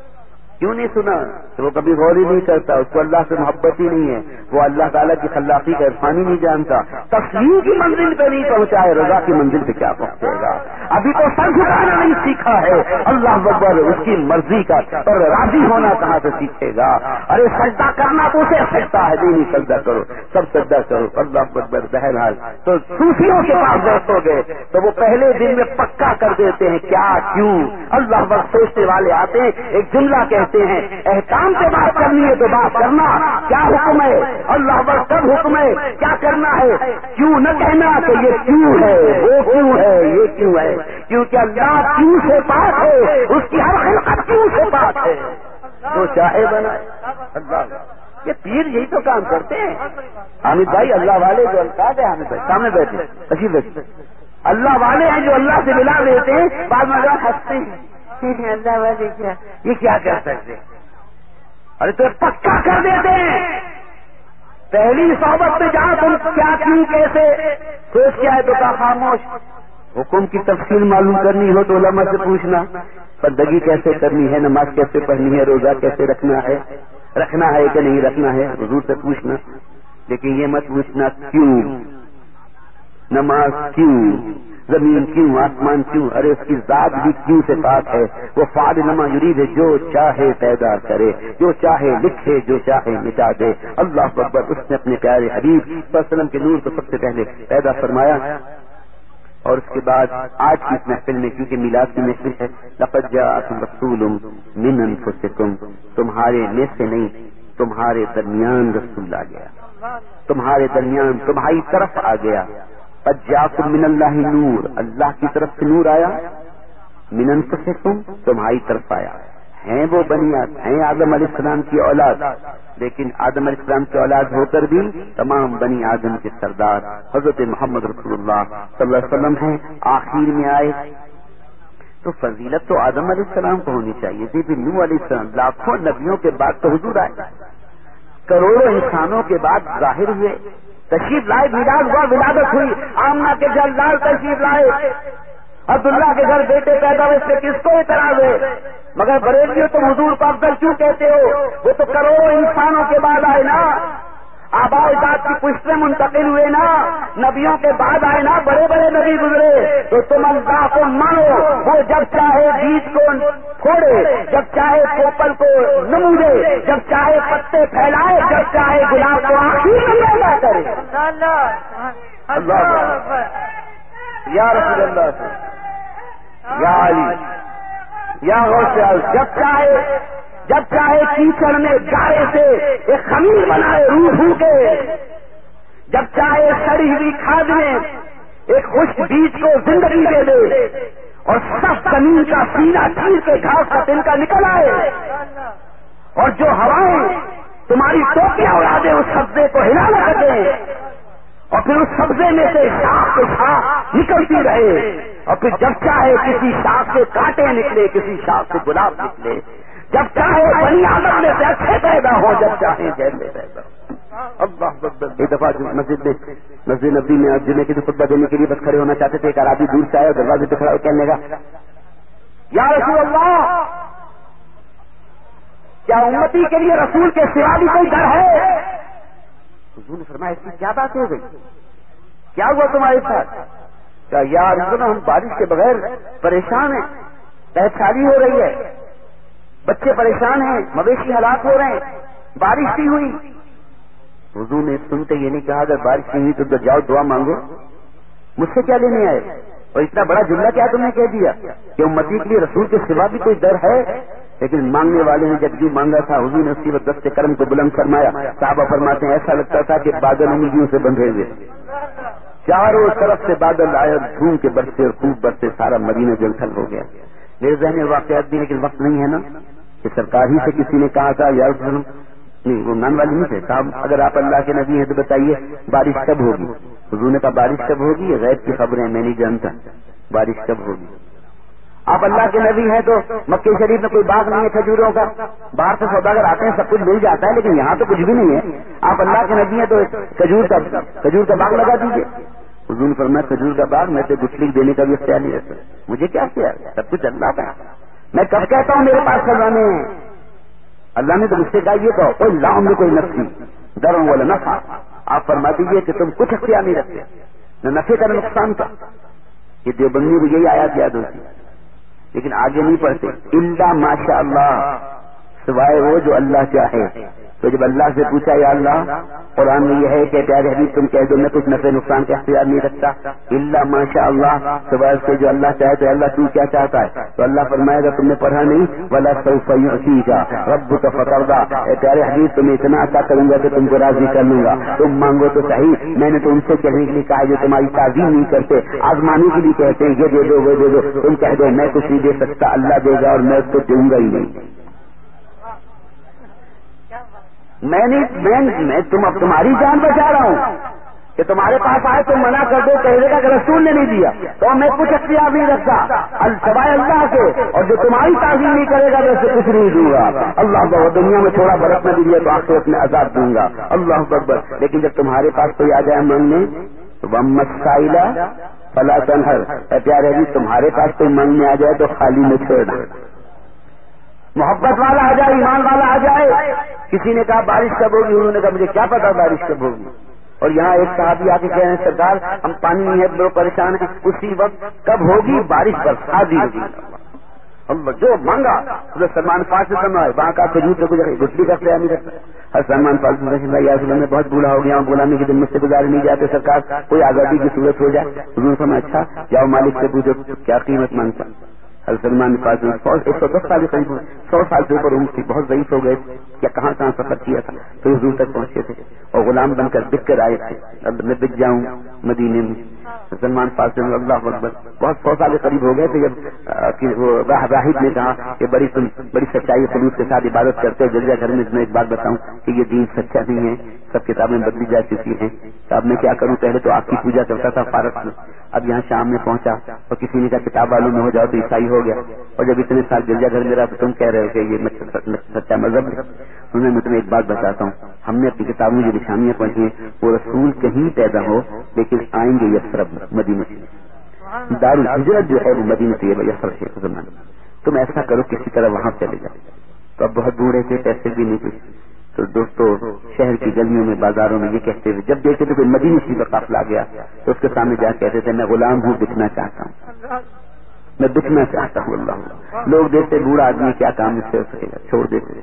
A: کیوں نہیں سنا؟ تو وہ کبھی غور ہی نہیں کرتا، اس کو اللہ سے محبت ہی نہیں ہے۔ وہ اللہ تعالیٰ کی خلافی کا عرفانی نہیں جانتا۔ تصویر کی منزل پہ نہیں پہنچا ہے رضا کی منزل پہ کیا پہنچے گا؟ ابھی تو سر جھکانا نہیں سیکھا ہے۔ اللہ ببر اس کی مرضی کا پر راضی ہونا کہاں سے سیکھے گا؟ ارے سجدہ کرنا تو اسے سکتا ہے، نہیں سجدہ کرو۔ سب سجدہ کرو۔ اللہ ببر بہرحال تو صوفیوں کے پاس بیٹھو گے۔ تو وہ پہلے دن میں پکا کر دیتے ہیں، کیا، کیوں؟ اللہ بر سوچنے والے آتے ہیں، ایک جملہ کہتے ہیں۔ احکام سے بات کرنی ہے تو بات کرنا۔ کیا حکم ہے؟ اللہ بس کب حکم ہے۔ کیا کرنا ہے؟ کیوں نہ کہنا کہ یہ کیوں ہے؟ وہ کیوں ہے؟ یہ کیوں ہے؟ کیونکہ اللہ کیوں سے بات ہے؟ اس کی ہر خلقت کیوں سے بات ہے؟ جو چاہے بنا اللہ۔ یہ پیر یہی تو کام کرتے ہیں۔ حامد بھائی، اللہ والے جو الفاظ ہے حامد بھائی، سامنے بیٹھے۔ اچھی بیٹھے اللہ والے ہیں جو اللہ سے ملا دیتے ہیں بعد میں ہنستے ہیں۔ یہ کیا کر سکتے ارے تو پکا کر دیتے ہیں۔ پہلی صحبت میں جہاں تم کیا کیوں کیسے سوچ کیا ہے تو کا خاموش۔ حکم کی تفصیل معلوم کرنی ہو تو علماء سے پوچھنا۔ بندگی کیسے کرنی ہے، نماز کیسے پڑھنی ہے، روزہ کیسے رکھنا ہے رکھنا ہے کہ نہیں رکھنا ہے، حضور سے پوچھنا۔ لیکن یہ مت پوچھنا کیوں؟ نماز کیوں؟ زمین کیوں، آسمان کیوں ارے اس کی ذات بھی کیوں سے بات ہے؟ وہ فاد نما یرید ہے جو چاہے پیدا کرے، جو چاہے لکھے، جو چاہے مٹا دے۔ اللہ اکبر، اس نے اپنے پیارے حبیب وسلم کے نور کو سب سے پہلے پیدا فرمایا۔ اور اس کے بعد آج کی اس محفل میں، کیونکہ میلاد کی محفل ہے، لقد جاءکم رسول من انفسکم۔ تمہارے میں سے نہیں، تمہارے درمیان رسول آ گیا۔ تمہارے درمیان تمہاری طرف آ گیا۔ من اللہ نور. اللہ کی طرف سے نور آیا؟ منن سے تم تمہاری طرف آیا. ہیں وہ بنیاد ہیں آدم علیہ السلام کی اولاد. لیکن آدم علیہ السلام کی اولاد ہو کر بھی تمام بنی آدم کے سردار حضرت محمد رسول اللہ صلی اللہ علیہ وسلم ہیں، آخر میں آئے. تو فضیلت تو آدم علیہ السلام کو ہونی چاہیے جی تھی پھر نو علیہ السلام، لاکھوں نبیوں کے بعد تو حضور آئے. کروڑوں انسانوں کے بعد ظاہر ہوئے. تشریف لائے میلاد ہوا، ولادت ہوئی آمنا کے گھر لال تشریف لائے۔ عبداللہ کے گھر بیٹے پیدا ہوئے، اس سے کس کو اعتراض ہے؟ مگر بریلیوں تو حضور کو افضل کیوں کہتے ہو؟ وہ تو کروڑوں انسانوں کے بعد آئے نا۔ آبا اجاد کی پشتے منتقل ہوئے نا، نبیوں کے بعد آئے نا، بڑے بڑے نبی گزرے۔ تو تم اللہ کو مانو وہ جب چاہے بیج کو پھوڑے، جب چاہے کوپل کو نمودے، جب چاہے پتے پھیلائے، جب چاہے گلاب کو آخری کرے۔ اللہ یا رسول اللہ سے یا علی۔ یا غوث جب چاہے جب چاہے کیچڑ میں گائے سے ایک خمیر بنائے روح کے، جب چاہے سڑی ہوئی کھاد میں ایک خوش بیج کو زندگی دے دے اور سب زمین کا سینا چیر کے گھاس کا دن کا نکل آئے۔ اور جو ہوائیں تمہاری ٹوپیاں اڑا دے، اس سبزے کو ہلا نہ سکے اور پھر اس سبزے میں سے شاخ کے شاخ نکلتی رہے۔ اور پھر جب چاہے کسی شاخ سے کانٹے نکلے، کسی شاخ سے گلاب نکلے۔ جب چاہے بنی آدم میں سے اچھے پیدا ہو، جب چاہے جیسے پیدا ایک دفعہ مسجد میں، مسجد نبی میں جمعے کی خطبہ دینے کے لیے بس کھڑے ہونا چاہتے تھے، ایک آرابی دور سے آئے اور دروازے پہ کھڑا کہنے کا یا رسول اللہ، کیا امتی کے لیے رسول کے سوا بھی کوئی ڈر ہے؟ حضور نے فرمایا، اس کی کیا بات ہو گئی؟ کیا ہوا تمہارے ساتھ؟ کیا یار ہم بارش کے بغیر پریشان ہیں پہچانی ہو رہی ہے۔ بچے پریشان ہیں، مویشی ہلاک ہو رہے ہیں، بارش نہیں ہوئی۔ حضور نے سنتے یہ نہیں کہا، اگر بارش نہیں ہوئی تو جاؤ دعا مانگو۔ مجھ سے کیا لینے آئے؟ اور اتنا بڑا جملہ کیا تم نے کہہ دیا؟ کہ امتی کے لیے رسول کے سوا بھی کوئی ڈر ہے؟ لیکن مانگنے والے نے جب یوں مانگا تھا، حضور نے اسی وقت دست کرم کو بلند فرمایا۔ صحابہ فرماتے ہیں، ایسا لگتا تھا کہ بادل انگلیوں سے بندھے ہوئے۔ چاروں طرف سے بادل آئے اور دھوم کے برسے اور خوب برسے، سارا مدینہ جلتھل ہو گیا۔ میرے ذہن واقعات بھی لیکن وقت نہیں ہے نا کہ سرکار ہی سے کسی نے کہا تھا، یا نہیں، وہ نان والی نہیں تھے۔ صاحب اگر آپ اللہ کے نبی ہیں تو بتائیے، بارش کب ہوگی؟ حضور نے کہا، بارش کب ہوگی؟ غیر کی خبریں، میں نہیں جانتا۔ بارش کب ہوگی؟ آپ اللہ کے نبی ہیں تو مکے شریف میں کوئی باغ نہیں ہے کھجوروں کا۔ باہر سے سوداگر آتے ہیں، سب کچھ مل جاتا ہے، لیکن یہاں تو کچھ بھی نہیں ہے۔ آپ اللہ کے نبی ہیں تو کھجور کا کھجور کا باغ لگا دیجیے حضور پر میں کھجور کا باغ میں تو گٹلی دینے کا بھی اختیار نہیں رہتا مجھے کیا اختیار؟ سب کچھ اللہ کا میں کب کہتا ہوں میرے پاس خزانے ہیں؟ اللہ نے تو مجھ سے کہا، یہ کہو، کوئی لاؤں میں کوئی نفسی۔ ڈروں والا نفع۔ آپ فرما دیجیے کہ تم کچھ اختیار نہیں رکھتے۔ نہ نفے کا نقصان کا یہ دیوبندی کو یہی آیات یاد ہوتی لیکن آگے نہیں پڑھتے۔ اللہ ماشاء اللہ۔ سوائے وہ جو اللہ چاہے۔ تو جب اللہ سے پوچھا، یا اللہ، قرآن میں یہ ہے کہ پیارے حبیب، تم کہہ دو، میں کچھ نفع نقصان کا اختیار نہیں رکھتا۔ اللہ ماشاء اللہ سوائے سے جو اللہ چاہے تو اللہ تو کیا چاہتا ہے؟ تو اللہ فرمائے گا، تم نے پڑھا نہیں والا سعودی کا رب کا فتردہ پیارے حبیب، تمہیں اتنا اچھا کروں گا کہ تم کو راضی کر لوں گا۔ تم مانگو تو صحیح، میں نے تو ان سے کہنے کے لیے کہا، جو تمہاری تعظیم نہیں کرتے، آزمانے کے لیے کہتے ہیں، یہ دے دو، وہ دے دو، تم کہہ دو، میں کچھ نہیں دے سکتا، اللہ دے گا اور میں اس کو دوں گا ہی نہیں۔ میں نہیں میں تم اب تمہاری جان بچا رہا ہوں کہ تمہارے پاس آئے تو منع کر دو کہہ دے گا کہ رسول نے نہیں دیا۔ تو میں کچھ اختیار نہیں رکھتا۔ سوائے اللہ سے، اور جو تمہاری تعظیم نہیں کرے گا ویسے کچھ نہیں دوں گا۔ اللہ بہت دنیا میں تھوڑا برف نہ دیجیے تو آخر اپنے آزاد دوں گا۔ اللہ اکبر۔ لیکن جب تمہارے پاس کوئی آ جائے مانگنے تو وہ مسائلہ فلا تنہر پیارے جی تمہارے پاس کوئی مانگنے آ جائے تو خالی میں چھوڑنا محبت والا آ جائے ایمان والا آ جائے۔ کسی نے کہا بارش کب ہوگی؟ انہوں نے کہا مجھے کیا پتا بارش کب ہوگی؟ اور یہاں ایک صحابی آ کے کہہ رہے ہیں سرکار ہم پانی نہیں ہے لوگ پریشان ہیں۔ اسی وقت کب ہوگی؟ بارش شادی ہوگی۔ ہم جو مانگا سلمان پاس سے ہے وہاں کا کھجور سے کچھ گٹلی کا خیال نہیں رکھتا۔ ہر سلمان پاس بھائی میں بہت بوڑھا ہو گیا ہوں بولانے کے دن مجھ سے گزارے نہیں جاتے سرکار کوئی آزادی کی صورت ہو جائے۔ حضور سما اچھا جاؤ مالک سے پوچھو کیا قیمت مانگتا؟ سلمان پاس ایک سو دس سال قریب سو سال سے اوپر عمر تھی، بہت ضعیف ہو گئے۔ یا کہاں کہاں سفر کیا تھا؟ تو حضور تک پہنچے تھے اور غلام بن کر بک کر آئے تھے۔ اب میں بک جاؤں مدینے میں۔ سلمان پاس اللہ اکبر بہت سو سال قریب ہو گئے تھے جب وہ راہد نے کہا کہ بڑی بڑی سچائی خلوص کے ساتھ عبادت کرتے جلدیا گھر میں ایک بات بتاؤں کہ یہ دین سچا نہیں ہے، سب کتابیں بدلی جا چکی ہیں۔ تو اب میں کیا کروں؟ پہلے تو آپ کی پوجا کرتا تھا فارغ میں، اب یہاں شام میں پہنچا اور کسی نے کہا کتاب والوں میں ہو جاؤ تو عیسائی ہو گیا۔ اور جب اتنے سال گرجا گھر میرا، تو تم کہہ رہے ہو کہ یہ سچا مذہب ہے۔ انہیں میں تمہیں ایک بات بتاتا ہوں۔ ہم نے اپنی کتابوں میں جو نشانیاں پڑھی ہیں، وہ رسول کہیں پیدا ہو لیکن آئیں گے یسرب مدینہ۔ دار الحجرت جو ہے وہ مدینہ سے یسر شیخ تم ایسا کرو کسی طرح وہاں چلے جاؤ۔ تو اب بہت بوڑھے تھے پیسے بھی نہیں کچھ تو دوستو، شہر کی گلیوں میں، بازاروں میں یہ کہتے ہوئے جب دیکھتے تھے کوئی مدینی سی کا قافلہ گیا، تو اس کے سامنے جا کہتے تھے، میں غلام ہوں بکنا چاہتا ہوں۔ میں بکنا چاہتا ہوں، اللہ۔ لوگ دیکھتے، بوڑھا آدمی کیا کام اس سے ہو سکے گا چھوڑ دیتے۔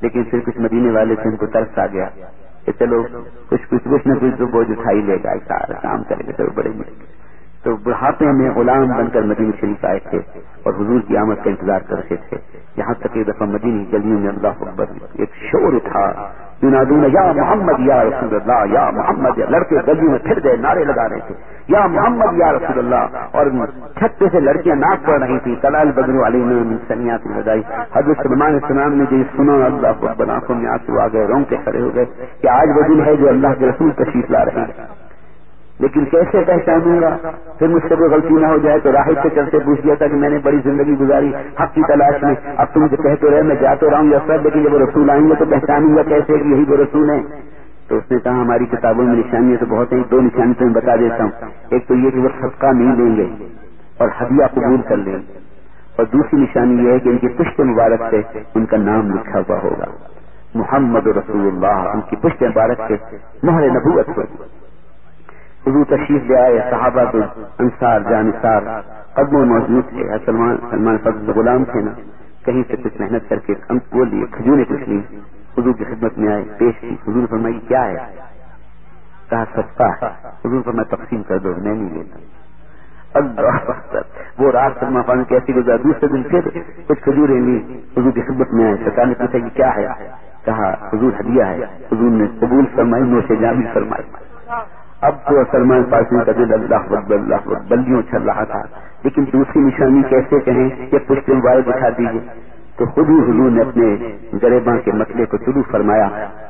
A: لیکن پھر کچھ مدینے والے تھے، ان کو ترس آ گیا۔ کہ چلو کچھ کچھ کچھ نہ کچھ تو بوجھ اٹھائی لے گا سارا کام کرے گا، تو بڑے مشکل۔ تو بڑھاپے میں غلام بن کر مدینہ شریف آئے تھے اور حضور کی آمد کا انتظار کر رہے تھے۔ یہاں تک ایک دفعہ مدینی گلیوں میں اللہ اکبر ایک شور اٹھا یونادون یا محمد یا رسول اللہ، یا محمد، یا لڑکے گلیوں میں پھر گئے، نعرے لگا رہے تھے۔ یا محمد یا رسول اللہ، اور چھت پہ سے لڑکیاں ناک پڑ رہی تھی کلال بدرو علی نے سنیات لگائی حضرت سلمان سلام نے جو سنا، اللہ اکبر آنکھوں میں آنسو آ گئے رونگ کے کھڑے ہو گئے کہ آج وہ دن ہے جو اللہ کے رسول تشریف لا رہے ہیں۔ لیکن کیسے پہچانوں گا؟ پھر مجھ سے کوئی غلطی نہ ہو جائے تو راہد سے چلتے پوچھ لیا تھا کہ میں نے بڑی زندگی گزاری، حق کی تلاش میں۔ اب تم کہہ تو رہے، میں جا تو رہا ہوں، یا سب لیکن جب وہ رسول آئیں گے تو پہچانوں گا کیسے کہ یہی وہ رسول ہیں۔ تو اس نے کہا، ہماری کتابوں میں نشانیاں تو بہت ہیں، دو نشانی تو میں بتا دیتا ہوں۔ ایک تو یہ کہ وہ صدقہ نہیں لیں گے اور ہدیہ قبول کر لیں۔ گے اور دوسری نشانی یہ ہے کہ ان کی پشت مبارک سے ان کا نام لکھا ہوا ہوگا۔ محمد رسول اللہ، ان کی پشت مبارک سے مہر نبوت ہوگی حضور تشریف لے آئے صحابہ تو انصار جانصار قدم موجود تھے۔ سلمان سلمان فضل غلام تھے نا۔ کہیں سے کچھ محنت کر کے وہ لیے کھجورے کچھ لی حضور کی خدمت میں آئے، پیش کی۔ حضور فرمائی، کیا ہے؟ کہا، سستا ہے۔ حضور فرمائی تقسیم کر دو، میں نہیں لیتا۔ اللہ وہ رات سلمان خان کیسی گزار دوسرے دن پھر کچھ کھجورے لی حضور کی خدمت میں آئے سرکار نے پوچھا کہ کیا ہے؟ کہا، حضور ہدیہ ہے۔ حضور نے قبول فرمائی، نوشے جامع فرمائی۔ اب تو سلمان پارسی کا دل اللہ اللہ بلیوں چل رہا تھا۔ لیکن دوسری نشانی کیسے کہیں کہ پشت موبائل دکھا دیجیے تو خود ہی حضور نے اپنے گریباں کے مسئلے کو شروع فرمایا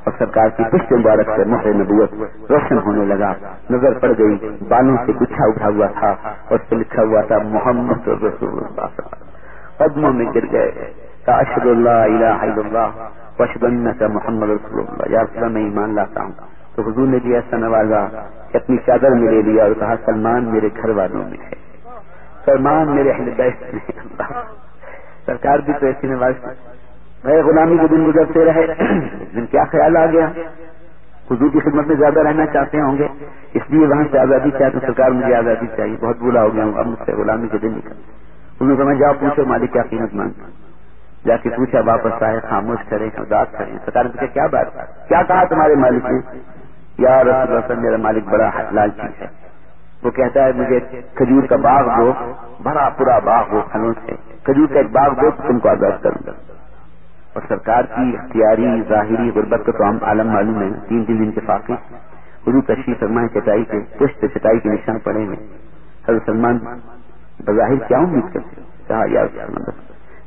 A: اور سرکار کی پشت مبارک سے مہر نبوت روشن ہونے لگا۔ نظر پڑ گئی، بالوں سے گچھا اٹھا ہوا تھا اور اس پہ لکھا ہوا تھا، محمد رسول اللہ۔ قدموں میں گر گئے۔ اشد اللہ الہ الا اللہ وشبن کا محمد رسول اللہ۔ یا میں ایمان لاتا ہوں۔ تو حضور نے بھی ایسا نوازا کہ اپنی چادر میں لے لیا اور کہا، سلمان میرے گھر والوں میں ہے۔ سلمان میرے اہل بیت میں سرکار بھی تو ایسی نواز میں غلامی کے دن گزرتے رہے۔ دن کیا خیال آ گیا؟ حضور کی خدمت میں زیادہ رہنا چاہتے ہوں گے۔ اس لیے وہاں سے آزادی چاہتے سرکار مجھے آزادی چاہیے۔ بہت بولا ہو گیا ہوں، اب مجھ سے غلامی کے دن نکل۔ انہوں نے کہا جاؤ پوچھو مالک کیا قیمت مانگتا جا کے پوچھا، واپس آئے، خاموش کرے اداس کریں سرکار نے کیا بات؟ کیا کہا تمہارے مالک نے؟ یا رسول اللہ میرا مالک بڑا لالچی ہے۔ وہ کہتا ہے، مجھے کھجور کا باغ دو بڑا پورا باغ ہو پھلوں سے۔ کھجور کا ایک باغ دو، تو تم کو آزاد کروں گا۔ اور سرکار کی اختیاری، ظاہری غربت کو تو ہم عالم معلوم ہے تین تین دن کے فاقی حضور تشریف فرمائے، چٹائی کے پشت، چٹائی کے نشان پڑے ہوئے۔ حضرت سلمان بظاہر کیا امید کرتے کہا یار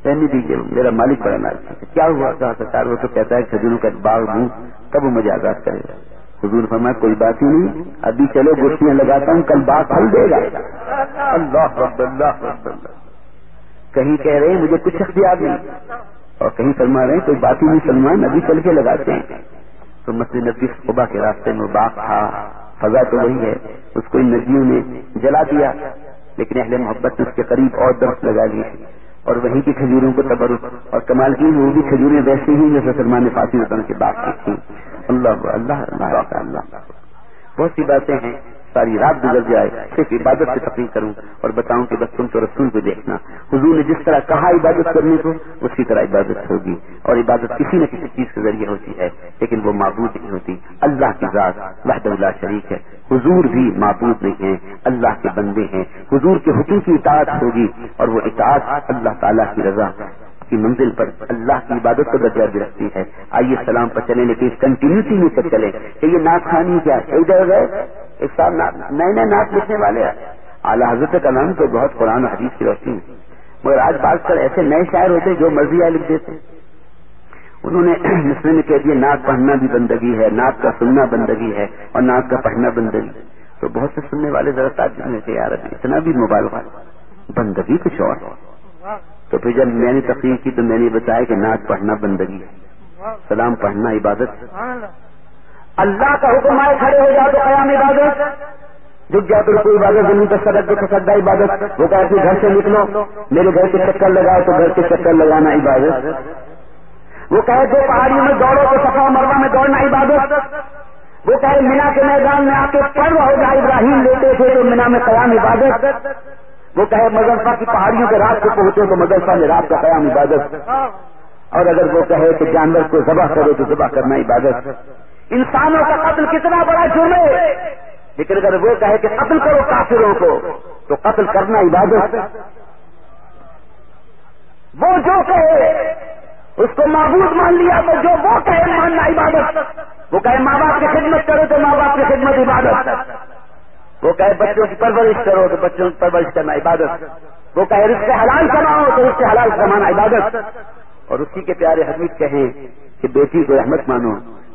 A: رہنے دیجیے میرا مالک بڑا مالک کیا ہوا؟ کہا، سرکار، وہ تو کہتا ہے، کھجوروں کا باغ دوں کب وہ مجھے آزاد کرے گا۔ حضور فرمایا، کوئی بات ہی نہیں۔ ابھی چلو گوشتیاں لگاتا ہوں، کل بات ہل دے گا۔ اللہ اللہ کہیں کہہ رہے ہیں، مجھے کچھ اختیار نہیں۔ اور کہیں فرما رہے ہیں، کوئی بات ہی نہیں سلمان ابھی چل کے لگاتے ہیں۔ تو مسجد نبی صبح کے راستے میں باغ تھا۔ فضا تو وہی ہے، اس کو ان ندیوں نے جلا دیا۔ لیکن اہل محبت نے اس کے قریب اور درخت لگا لیے۔ اور وہیں کی کھجوروں کو تبرک۔ اور کمال کی وہ بھی کھجوریں ویسے ہی جیسے سلمان نے فاطی وطن کی بات تھی اللہ اللہ اللہ اللہ. بہت سی باتیں ہیں، ساری رات گزر جائے، صرف عبادت سے تقریر کروں اور بتاؤں کہ بس تم تو رسول کو دیکھنا۔ حضور نے جس طرح کہا عبادت کرنے کو، اسی طرح عبادت ہوگی۔ اور عبادت کسی نہ کسی چیز کے ذریعے ہوتی ہے، لیکن وہ معبود نہیں ہوتی۔ اللہ کی ذات وحد اللہ شریک ہے۔ حضور بھی معبود نہیں ہے اللہ کے بندے ہیں۔ حضور کے حکم کی اطاعت ہوگی اور وہ اطاعت اللہ تعالیٰ کی رضا کی منزل پر اللہ کی عبادت کو درجہ بھی رکھتی ہے۔ آئیے سلام پر چلیں لیکن اس کنٹینیوٹی میں پر چلے کہ یہ نعت خانی کیا ادھر گئے؟ ایک سال نئے نئے نعت لکھنے والے اعلیٰ حضرت کا نام تو بہت قرآن حدیث کی روشنی مگر آج بات کر ایسے نئے شاعر ہوتے جو مرضی آئے لکھ دیتے انہوں نے *clears throat* مسلم نے کہہ دیا، نعت پڑھنا بھی بندگی ہے، نعت کا سننا بندگی ہے اور نعت کا پڑھنا بندگی۔ تو بہت سے سننے والے ذرا تعجب میں تھے یار اتنا بھی موبائل بندگی کچھ اور۔ تو پھر جب میں نے تقریر کی تو میں نے بتایا کہ نعت پڑھنا بندگی سلام پڑھنا عبادت۔ اللہ کا حکم آئے کھڑے ہو جاؤ تو قیام عبادت۔ جھک جاؤ تو کوئی عبادت زمین پر سڑک کو تصدا عبادت۔ وہ کہا کہ گھر سے نکلو، میرے گھر کے چکر لگاؤ تو گھر کے چکر لگانا عبادت۔ وہ کہے تو پہاڑیوں میں دوڑو تو سفا مروا میں دوڑنا عبادت۔ وہ کہے مینا کے میدان میں آ کے پرو ہو جائے ابراہیم لیتے تھے تو مینا میں قیام عبادت۔ وہ کہے مدرسہ کی پہاڑیوں کے رات کو پہنچے تو مدرسہ میں رات کا قیام عبادت۔ اور اگر وہ کہے کہ جانور کو ذبح کرے تو ذبح کرنا عبادت۔ انسانوں کا قتل کتنا بڑا جرم ہے۔ لیکن اگر وہ کہے کہ قتل کرو کافروں کو، تو قتل کرنا عبادت۔ وہ جو کہے، اس کو معبود مان لیا تو جو وہ کہے ماننا عبادت۔ وہ کہے ماں باپ کی خدمت کرو تو ماں باپ کی خدمت عبادت۔ وہ کہے بچوں کی پرورش کرو تو بچوں کی پرورش کرنا عبادت۔ وہ کہے رشتے حلال کماؤ تو رشتے حلال کمانا عبادت۔ اور اسی کے پیارے حمید کہیں کہ بیٹی کو رحمت مانو،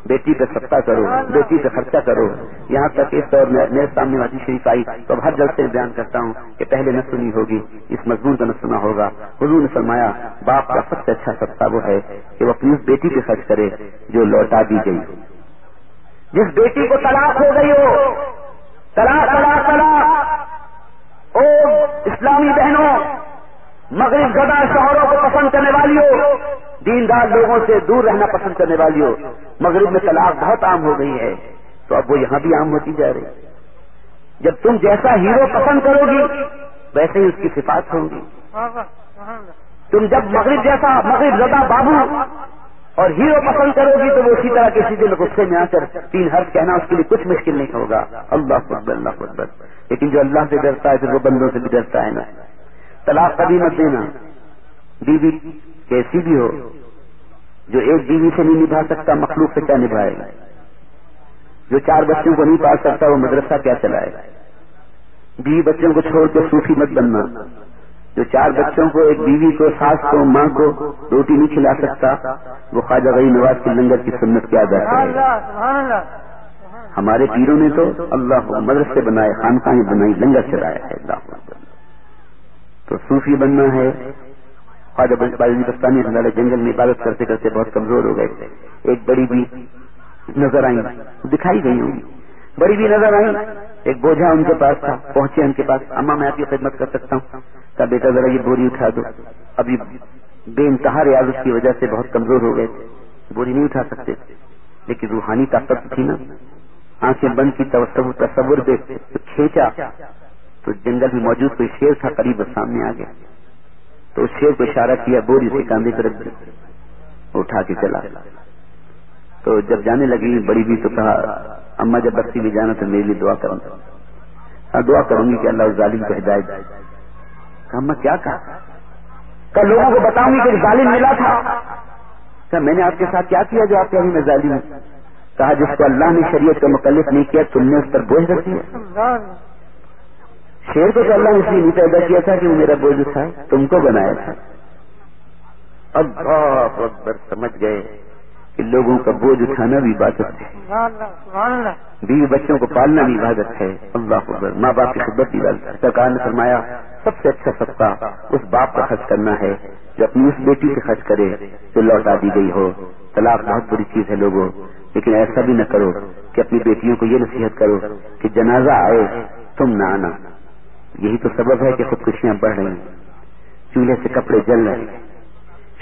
A: بیٹی پہ ستا کرو، بیٹی پہ خرچہ کرو۔ یہاں تک اس دور میں میرے سامنے والی شریف آئی۔ تو اب ہر جلد سے بیان کرتا ہوں کہ پہلے نہ سنی ہوگی، اس مضمون کا نہ سنا ہوگا۔ حضور نے فرمایا، باپ کا سب سے اچھا ستا وہ ہے کہ وہ اپنی اس بیٹی پہ خرچ کرے جو لوٹا دی گئی۔ جس بیٹی کو طلاق ہو گئی ہو طلاق طلاق طلاق۔ او اسلامی بہنوں، مغرب زدہ شوہروں کو پسند کرنے والی ہو دیندار لوگوں سے دور رہنا پسند کرنے والی ہو مغرب میں طلاق بہت عام ہو گئی ہے، تو اب وہ یہاں بھی عام ہوتی جا رہی جب تم جیسا ہیرو پسند کرو گی، ویسے ہی اس کی صفات ہوں گی۔ تم جب مغرب جیسا مغرب زدہ بابو اور ہیرو پسند کرو گی تو وہ اسی طرح کسی دن غصے میں آ کر تین حرف کہنا اس کے لیے کچھ مشکل نہیں ہوگا۔ اللہ اکبر اللہ اکبر۔ لیکن جو اللہ سے ڈرتا ہے، پھر وہ بندوں سے بھی ڈرتا ہے نا۔ طلاق کبھی مت دینا بیوی کیسی بھی ہو، جو ایک بیوی سے نہیں نبھا سکتا، مخلوق سے کیا نبھائے گا؟ جو چار بچوں کو نہیں پال سکتا، وہ مدرسہ کیا چلائے گا؟ بیوی بچوں کو چھوڑ کے صوفی مت بننا۔ جو چار بچوں کو، ایک بیوی کو، ساس کو، ماں کو روٹی نہیں کھلا سکتا، وہ خواجہ غریب نواز کی لنگر کی سنت کیا جاتا ہے۔ ہمارے پیروں نے تو اللہ کو مدرسے بنائے، خانقاہیں بنائی، لنگر چلایا ہے۔ اللہ تو صوفی بننا ہے۔ خواجہ بستانی اللہ جنگل میں عبادت کرتے کرتے بہت کمزور ہو گئے۔ ایک بڑی بھی نظر آئی دکھائی گئی ہوں۔ بڑی بھی نظر آئی ایک بوجھا ان کے پاس تھا، پہنچے ان کے پاس، اما میں آپ کی خدمت کر سکتا ہوں۔ کہا بیٹا ذرا یہ بوری اٹھا دو۔ ابھی بے انتہا ریاضت کی وجہ سے بہت کمزور ہو گئے۔ تھے بوری نہیں اٹھا سکتے۔ تھے لیکن روحانی طاقت تھی نا۔ آنکھیں بند کی تصور پہ کھینچا۔ تو جنگل میں موجود کوئی شیر تھا قریب سامنے آ گیا۔ تو اس شیر کو اشارہ کیا، بوری سے کاندھے پر اٹھا کے چلا۔ تو جب جانے لگی بڑی بھی تو کہا، اما جب بستی میں جانا تو میرے لیے دعا کروں۔ ہاں دعا کروں گی کہ اللہ ظالم کو ہدایت کہا اما کیا کہا؟ کہ لوگوں کو بتاؤں گی کہ ظالم ملا تھا۔ کہ میں نے آپ کے ساتھ کیا کیا جو آپ کے ابھی میں ظالم ہوں؟ کہا، جس کو اللہ نے شریعت کا مکلف نہیں کیا، تم نے اس پر بوجھ رکھی ہے۔ شیر کو تو اللہ نے اس لیے نہیں پیدا کیا تھا کہ وہ میرا بوجھ اٹھائے، تم کو بنایا تھا۔ اب بہت اکبر، سمجھ گئے۔ کہ لوگوں کا بوجھ اٹھانا بھی عبادت ہے۔ بیوی بچوں کو پالنا بھی عبادت ہے۔ اللہ اکبر ماں باپ کی خدمت بھی عبادت ہے۔ سرکار نے فرمایا سب سے اچھا سبقہ اس باپ کا خرچ کرنا ہے جو اپنی اس بیٹی سے خرچ کرے جو لوٹا دی گئی ہو۔ طلاق بہت بری چیز ہے لوگوں لیکن ایسا بھی نہ کرو کہ اپنی بیٹیوں کو یہ نصیحت کرو کہ جنازہ آئے تم نہ آنا۔ یہی تو سبب ہے کہ خودکشیاں بڑھ رہی ہیں۔ چولہے سے کپڑے جل رہے ہیں۔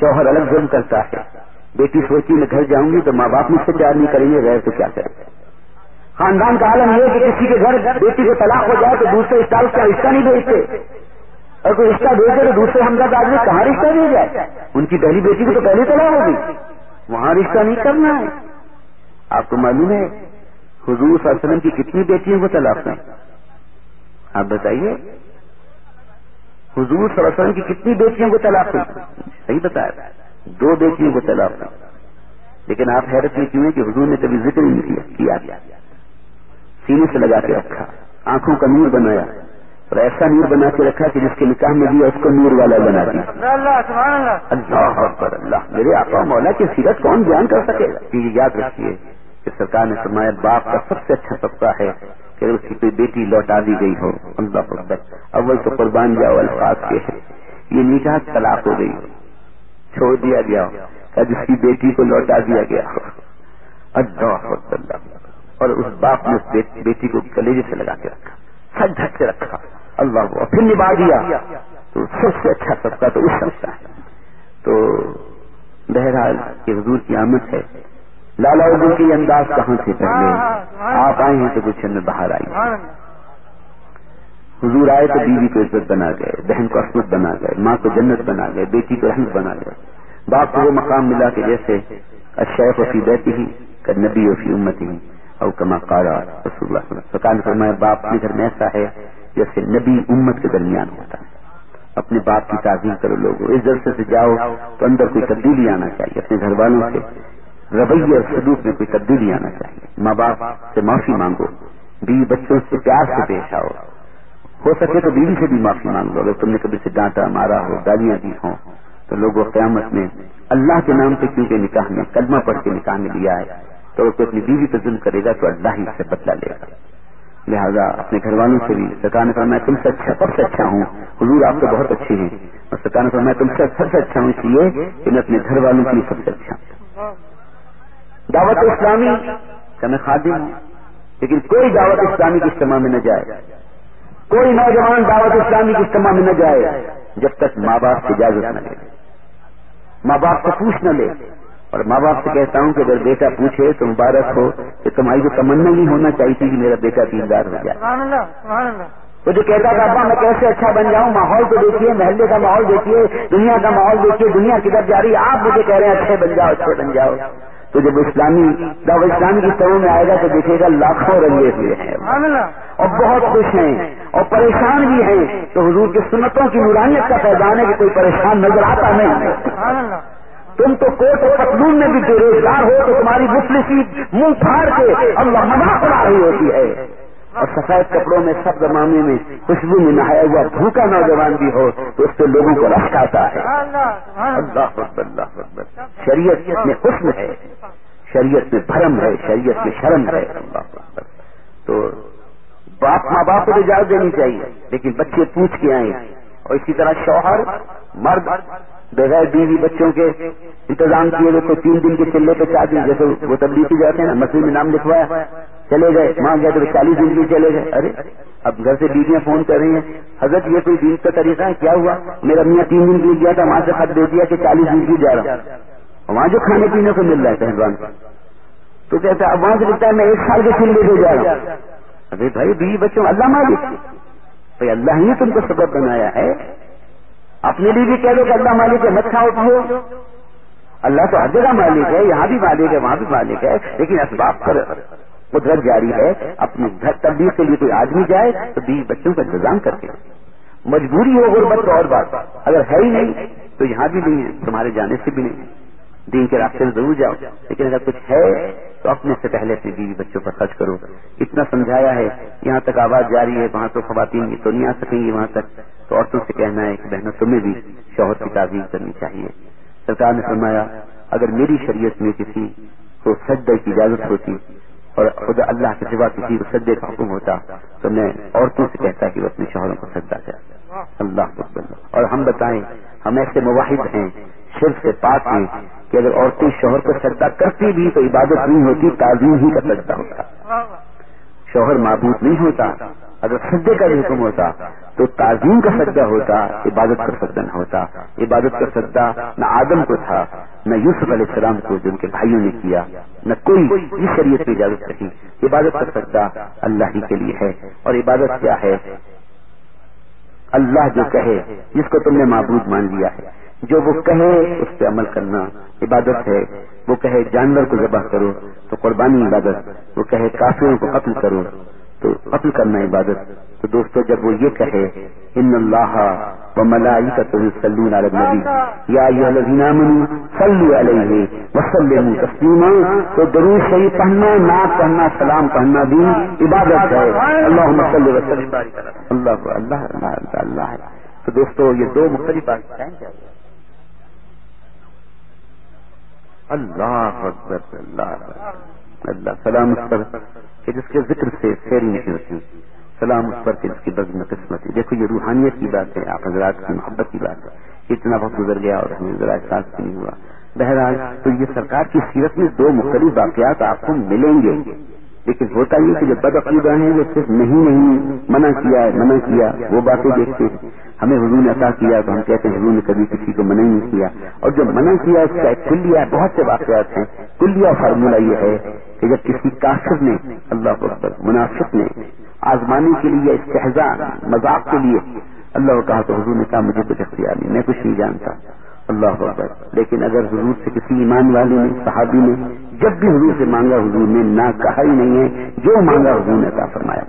A: شوہر الگ ظلم کرتا ہے۔ بیٹی سوچی میں گھر جاؤں گی تو ماں باپ مجھ سے پیار نہیں کریں گے، غیر تو کیا کریں؟ خاندان کا عالم یہ کہ کسی کے گھر بیٹی کو طلاق ہو جائے تو دوسرے اسٹال کا رشتہ نہیں بھیجتے؟ اور کوئی رشتہ بھیجے تو دوسرے ہمدرد آدمی کہاں رشتہ دے جائے؟ ان کی پہلی بیٹی کو تو پہلے طلاق ہوگی وہاں رشتہ نہیں کرنا ہے۔ آپ کو معلوم ہے، حضور صلی اللہ علیہ وسلم کی کتنی بیٹیوں کو طلاق ہے؟ آپ بتائیے، حضور صلی اللہ علیہ وسلم کی کتنی بیٹیوں کو طلاق ہوئی صحیح بتایا۔ دو بیٹیوں کو طلاق ہوئی لیکن آپ حیرت میں کیوں کہ حضور نے کبھی ذکر نہیں کیا؟ کیا سینے سے لگا کے رکھا آنکھوں کا نور بنایا اور ایسا نور بنا کے رکھا کہ جس کے نکاح میں دیا اس کو نور والا بنا دیا۔ اللہ اکبر اللہ۔ میرے آقا مولا کی سیرت کون بیان کر سکے؟ یہ یاد رکھیے کہ سرکار نے فرمایا باپ کا سب سے اچھا طبقہ ہے کہ اس کی کوئی بیٹی لوٹا دی گئی ہو۔ اللہ اکبر۔ اول تو قربان جاؤ الفاظ کے۔ ہے یہ نکاح طلاق ہو گئی۔ چھوڑ دیا گیا۔ ہو جس کی بیٹی کو لوٹا دیا گیا۔ اللہ اور اس باپ نے اس بیٹی کو کلیجے سے لگا کے رکھا۔ سچ ڈھک کے رکھا۔ اللہ کو پھر نبھا دیا۔ تو سب سے اچھا سب کا تو اس سب ہے تو بہرحال یہ حضور کی آمد ہے۔ لالا اردو کی انداز کہاں سے پہلے؟ آپ آئے ہیں تو کچھ میں باہر آئی حضور آئے تو بیوی کو عزت بنا گئے، بہن کو عصمت بنا گئے، ماں کو جنت بنا گئے، بیٹی کو رحمت بنا گئے۔ باپ کو وہ مقام ملا کہ جیسے اشیف وفی بیٹی ہی نبی وفی امت ہی، او کما قارا رسول اللہ صلی اللہ علیہ فرمایا باپ اپنے گھر میں ایسا ہے جیسے نبی امت کے درمیان ہوتا ہے۔ اپنے باپ کی تعظیم کرو لوگوں، اس جلسے سے جاؤ تو اندر کوئی تبدیلی آنا چاہیے۔ اپنے گھر والوں سے رویے اور سلوک میں کوئی تبدیلی آنا چاہیے۔ ماں باپ سے معافی مانگو، بیوی بچوں سے پیار سے پیش آؤ۔ ہو سکے تو بیوی سے بھی معافی مانگ لو اگر تم نے کبھی سے ڈانٹا، مارا ہو، گالیاں دی ہوں، تو لوگوں قیامت میں اللہ کے نام سے کیونکہ نکاح میں کلمہ پڑھ کے نکاح میں لیا ہے، تو وہ اپنی بیوی پہ ظلم کرے گا تو اللہ ہی سے بدلا لے گا۔ لہذا اپنے گھر والوں سے بھی سرکار نے کہا میں تم سے اچھا سب سے اچھا ہوں۔ حضور آپ تو بہت اچھے ہیں۔ اور سرکار نے کہا میں تم سے سب سے اچھا ہوں، اس لیے کہ میں اپنے گھر والوں کے لیے سب سے اچھا ہوں۔ دعوت اسلامی کا میں خادم ہوں، لیکن کوئی دعوت اسلامی کی اجتماع میں نہ جائے۔ کوئی نوجوان دعوت اسلامی کی اجتماع میں نہ جائے جب تک ماں باپ کی اجازت نہ لے۔ ماں باپ سے پوچھ نہ لے۔ اور ماں باپ سے کہتا ہوں کہ اگر بیٹا پوچھے تو مبارک ہو کہ تمہاری کو تمنا نہیں ہونا چاہیے تھی کہ میرا بیٹا دیندار ہو جائے۔ وہ جو کہتا تھا ابا میں کیسے اچھا بن جاؤں؟ ماحول کو دیکھیے محلے کا ماحول دیکھیے دنیا کا ماحول دیکھیے دنیا کدھر جا رہی آپ مجھے کہہ رہے ہیں اچھے بن جاؤ اچھے بن جاؤ۔ تو جب اسلامی جب اسلامی کی سروں میں آئے گا تو دیکھے گا لاکھوں رنگے ہوئے ہیں۔ اور بہت خوش ہیں اور پریشان بھی ہیں۔ تو حضور کی سنتوں کی نورانیت کا فیضان ہے کہ کوئی پریشان نظر آتا نہیں۔ تم تو کوٹ و پتلون میں بھی بے روزگار ہو تو تمہاری مفلسی منہ پھاڑ کے اللہ مذاق اڑا رہی ہوتی ہے۔ اور سفید کپڑوں میں سب زمانے میں خوشبو میں نہایا ہوا بھوکا نوجوان بھی ہو تو اس سے لوگوں کو رشکاتا ہے۔ اللہ اللہ شریعت میں حسن ہے۔ شریعت میں بھرم ہے، شریعت میں شرم ہے۔ تو باپ ماں باپ کو اجازت دینی چاہیے، لیکن بچے پوچھ کے آئیں۔ اور اسی طرح شوہر، مرد، بغیر بیوی بچوں کے انتظام کیے ہوئے کوئی تین دن کے چلے پہ چار دن، جیسے وہ تبدیلی جاتے ہیں نا مسجد میں نام لکھوایا، چلے گئے۔ وہاں گئے تو چالیس دن کے چلے گئے۔ ارے، اب گھر سے بیویاں فون کر رہی ہیں، حضرت یہ کوئی دن کا طریقہ ہے؟ کیا ہوا؟ میرا میاں تین دن کے لیے گیا تھا، وہاں سے خط دے دیا کہ چالیس دن کی جا رہا ہوں؟ وہاں جو کھانے پینے کو مل رہا ہے پہلوان تو کہتا ہے، اب وہاں سے لکھتا ہے میں ایک سال کے چلے پہ جا رہا ہوں ارے بھائی، بیوی بچوں اللہ مالک بھائی، اللہ ہی تم کو سبب بنایا ہے۔ اپنے لیے بھی کہہ دو کہ اللہ مالک ہے، مت کھاؤ پیو اللہ تو ہر جگہ مالک ہے، یہاں بھی مالک ہے، وہاں بھی مالک ہے۔ لیکن اسباب پر قدرت جاری ہے۔ اپنے گھر تبدیل کے لیے کوئی آدمی جائے تو بیوی بچوں کا انتظام کرتے مجبوری ہو غربت تو اور بات۔ اگر ہے ہی نہیں، تو یہاں بھی نہیں ہے، تمہارے جانے سے بھی نہیں۔ دین کے راستے میں ضرور جاؤ، لیکن اگر کچھ ہے تو اپنے سے پہلے اپنے بیوی بچوں پر خرچ کرو۔ اتنا سمجھایا ہے، یہاں تک آواز جاری ہے، وہاں تو خواتین تو نہیں آ سکیں گی وہاں تک۔ تو عورتوں سے کہنا ہے کہ بہنوں، تمہیں بھی شوہر کی تعظیم کرنی چاہیے۔ سرکار نے فرمایا، اگر میری شریعت میں کسی کو سجدے کی اجازت ہوتی اور خدا اللہ کے سوا کسی کو سجدے کا حکم ہوتا، تو میں عورتوں سے کہتا کہ وہ اپنے شوہروں کو سجدہ کرے۔ اللہ اور ہم بتائیں، ہم ایسے مواحد ہیں صرف سے پاک ہیں کہ اگر عورتیں شوہر کو سجدہ کرتی بھی تو عبادت نہیں ہوتی، تعظیم ہی کا سجدہ ہوتا۔ شوہر معبود نہیں ہوتا، اگر سجدے کا بھی حکم ہوتا تو تعظیم کا سجدہ ہوتا، عبادت کا سجدہ نہ ہوتا۔ عبادت کا سجدہ نہ آدم کو تھا، نہ یوسف علیہ السلام کو جو ان کے بھائیوں نے کیا، نہ کوئی اس شریعت کی اجازت رہی عبادت کا سجدہ اللہ ہی کے لیے ہے۔ اور عبادت کیا ہے؟ اللہ جو کہے، جس کو تم نے معبود مان لیا ہے۔ جو وہ کہے، اس پہ عمل کرنا عبادت ہے۔ وہ کہے، جانور کو ذبح کرو تو قربانی عبادت۔ وہ کہے، کافروں کو قتل کرو تو قتل کرنا عبادت۔ تو دوستو، جب وہ یہ کہے، ان اللہ و ملائی کا تو سلون علیہ نبی یا سلو علیہ وسلم تسلیما۔ تو درود شریف پڑھنا ناک پڑھنا، سلام پڑھنا بھی عبادت ہے۔ اللہ صلی وسلم۔ اللہ اللہ اللہ اللہ تو دوستو، یہ دو مختلف بات اللہ اکبر اللہ اللہ سلام اس پر کہ جس کے ذکر سے فیری نہیں ہوتی سلام اس پر کہ جس کی بزم قسمت دیکھو یہ روحانیت کی بات ہے، آپ حضرات کی محبت کی بات ہے۔ اتنا وقت گزر گیا اور ہمیں ذرا احساس بھی نہیں ہوا۔ بہرحال تو یہ سرکار کی سیرت میں دو مختلف واقعات آپ کو ملیں گے۔ لیکن ہوتا یہ کہ جو بد عقیدہ ہیں وہ صرف نہیں نہیں منع کیا ہے، منع کیا۔ وہ باتیں دیکھتے ہیں۔ ہمیں حضور نے عطا کیا تو ہم کہتے ہیں، حضور نے کبھی کسی کو منع نہیں کیا۔ اور جو منع کیا اس کا ایک کلیا بہت سے واقعات ہیں۔ کلیا فارمولہ یہ ہے کہ جب کسی کافر نے، اللہ اکبر مناسب نے آزمانے کے لیے استحزا مذاق کے لیے اللہ کہا تو حضور نے کہا، مجھے کچھ اختیار نہیں، میں کچھ نہیں جانتا۔ اللہ اکبر۔ لیکن اگر حضور سے کسی ایمان والے نے، صحابی نے جب بھی حضور سے مانگا، حضور نے نہ کہا ہی نہیں ہے۔ جو مانگا، حضور نے عطا فرمایا۔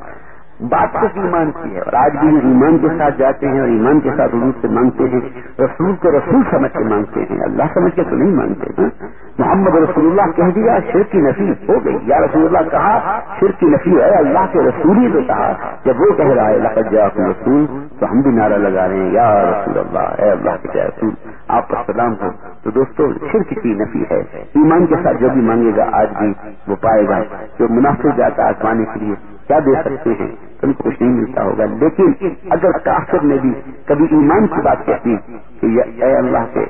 A: بات صرف ایمان کی ہے اور آج بھی ایمان کے ساتھ جاتے ہیں اور ایمان کے ساتھ حضور سے مانگتے ہیں، رسول کو رسول سمجھ کے مانگتے ہیں، اللہ سمجھ کے تو نہیں مانگتے ہاں؟ محمد رسول اللہ کہہ دیا شر کی نفی ہو گئی۔ یا رسول اللہ کہا شر کی نفی ہے، اللہ کے رسول ہی تو کہا۔ جب وہ کہہ رہا ہے، لقد جاءكم رسول، تو ہم بھی نعرہ لگا رہے ہیں، یا رسول اللہ، اے اللہ کے رسول، آپ کا سلام ہو۔ تو دوستو، شرک کی نفی ہے۔ ایمان کے ساتھ جو بھی مانگے گا، آج بھی وہ پائے گا۔ جو منافع جاتا ہے کے لیے کیا دے سکتے ہیں؟ تم کو کچھ نہیں ملتا ہوگا۔ لیکن اگر کافر نے بھی کبھی ایمان کی بات کہتی کہ اے اللہ کے،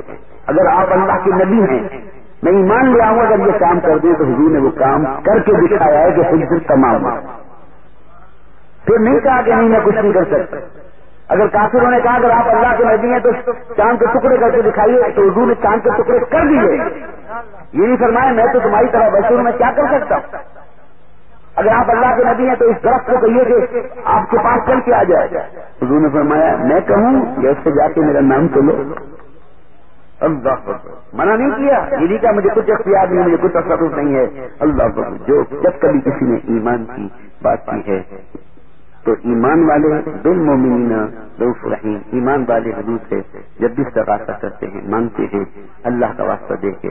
A: اگر آپ اللہ کے نبی ہیں، میں ایمان لے آؤں، اگر یہ کام کر دیں تو حضور نے وہ کام کر کے دکھایا ہے کہ خود تمام پھر نہیں کہا کہ نہیں، میں کچھ نہیں کر سکتا۔ اگر کافروں نے کہا، اگر آپ اللہ کے نبی ہیں تو چاند کے ٹکڑے کر کے دکھائیے، تو حضور نے چاند کے ٹکڑے کر دیے۔ یہ نہیں فرمایا، میں تو تمہاری طرح بچوں میں کیا کر سکتا ہوں؟ اگر آپ اللہ کے نبی ہیں تو اس درخت کو کہیے کہ آپ کے پاس چل کے آ جائے۔ حضور نے فرمایا، میں کہوں یا اس سے جا کے میرا نام تو لو۔ اللہ منع نہیں کیا۔ یہ نہیں کہا، مجھے کچھ اختیار نہیں، مجھے کچھ تصرف نہیں ہے۔ اللہ جو جب کبھی کسی نے ایمان کی بات کی ہے، تو ایمان والے دل مومنین روف رحیم ایمان والے حضور سے جب بھی استغاثہ کرتے ہیں مانگتے ہیں، اللہ کا واسطہ دے کے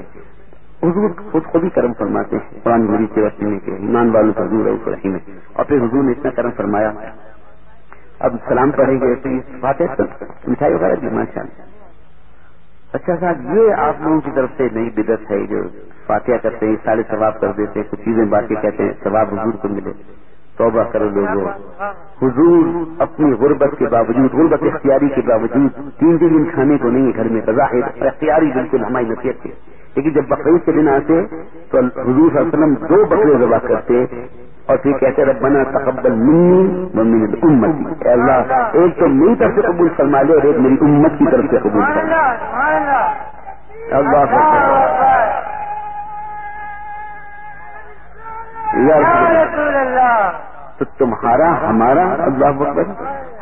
A: حضور خود کو بھی کرم فرماتے ہیں، قرآن مری کے وقت میں کہ ایمان والوں کا حضور روف رحیم ہے۔ اور پھر حضور نے اتنا کرم فرمایا۔ اب سلام پڑھیں گے تو یہ مٹھائی وغیرہ بھی، ماشاء اللہ۔ اچھا صاحب، یہ آپ لوگوں کی طرف سے نئی بدت ہے، جو فاتحہ کرتے ہیں سارے ثواب کر دیتے ہیں، کچھ چیزیں باتیں کہتے ہیں، ثواب حضور کو ملے۔ توبہ کرو لوگوں۔ حضور اپنی غربت کے باوجود غربت اختیاری کے باوجود تین تین دن کھانے کو نہیں گھر میں بظاہر اختیاری بالکل ہماری نصیحت کے لیکن جب بقرعید کے دن آتے تو حضور صلی اللہ علیہ وسلم دو بکرے ذبح کرتے اور پھر کہتے ربنا تقبل منی و من امتی اے اللہ ایک تو میری طرف سے قبول فرما لے اور ایک میری امت کی طرف سے قبول فرما اللہ تو تمہارا ہمارا اللہ اکبر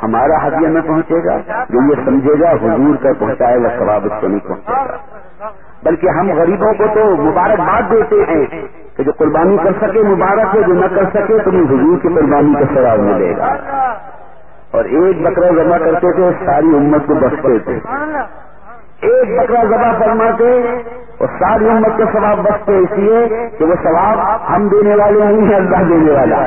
A: ہمارا ہدیہ میں پہنچے گا جو یہ سمجھے گا حضور کا پہنچائے گا ثواب اس کو نہیں پہنچے گا۔ بلکہ ہم غریبوں کو تو مبارکباد دیتے ہیں کہ جو قربانی کر سکے مبارک ہے جو نہ کر سکے تو حضور کی قربانی کا ثواب ملے گا۔ اور ایک بکرا جمع کرتے تھے ساری امت کو بخشتے تھے۔ ایک بکرا ذبح فرماتے اور ساری امت کے ثواب بچتے اس لیے کہ وہ ثواب ہم دینے والے نہیں ہیں، اللہ دینے والا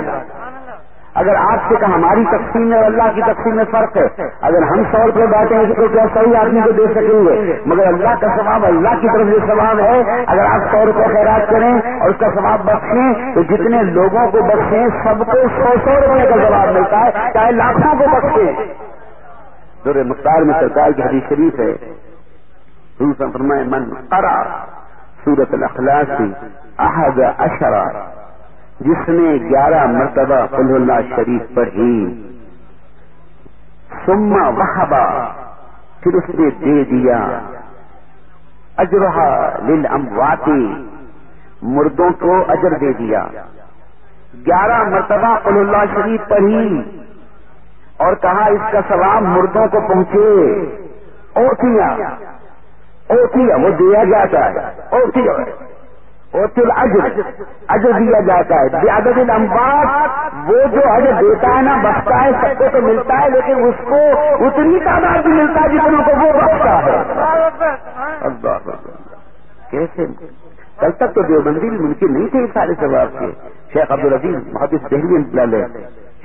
A: اگر آپ سے کہا ہماری تقسیم میں اللہ کی تقسیم میں فرق ہے، اگر ہم سو روپئے بانٹیں گے تو کیا صحیح آدمی کو دے سکیں گے؟ مگر اللہ کا ثواب اللہ کی طرف سے ثواب ہے۔ اگر آپ سو روپئے خیرات کریں اور اس کا ثواب بخشیں تو جتنے لوگوں کو بخشیں سب کو سو سو روپئے کا جواب ملتا ہے، چاہے لاکھوں کو بخشیں دور مختار میں سرکار کی حدیث شریف ہے۔ فرمائے، من ارا سورت الاخلاص احد اشرا جس نے گیارہ مرتبہ قل اللہ شریف پڑھی سما وحبا پھر اس نے دے دیا اجرحا لل امواتی مردوں کو اجر دے دیا۔ گیارہ مرتبہ قل اللہ شریف پڑھی اور کہا اس کا ثواب مردوں کو پہنچے اوتیا اوتیا وہ دیا جاتا ہے۔ اوتیا اور پھر اجر اجر دیا جاتا ہے۔ زیادہ امباد وہ جو اجر دیتا ہے نا بختا ہے، سب کو تو ملتا ہے، لیکن اس کو اتنی تعداد بھی ملتا ہے جتنوں کو وہ بختا ہے۔ کیسے؟ کل تک تو دیوبندی بھی ممکن نہیں تھے سارے ثواب کے۔ شیخ عبد العزیز محدث دہلی انتظار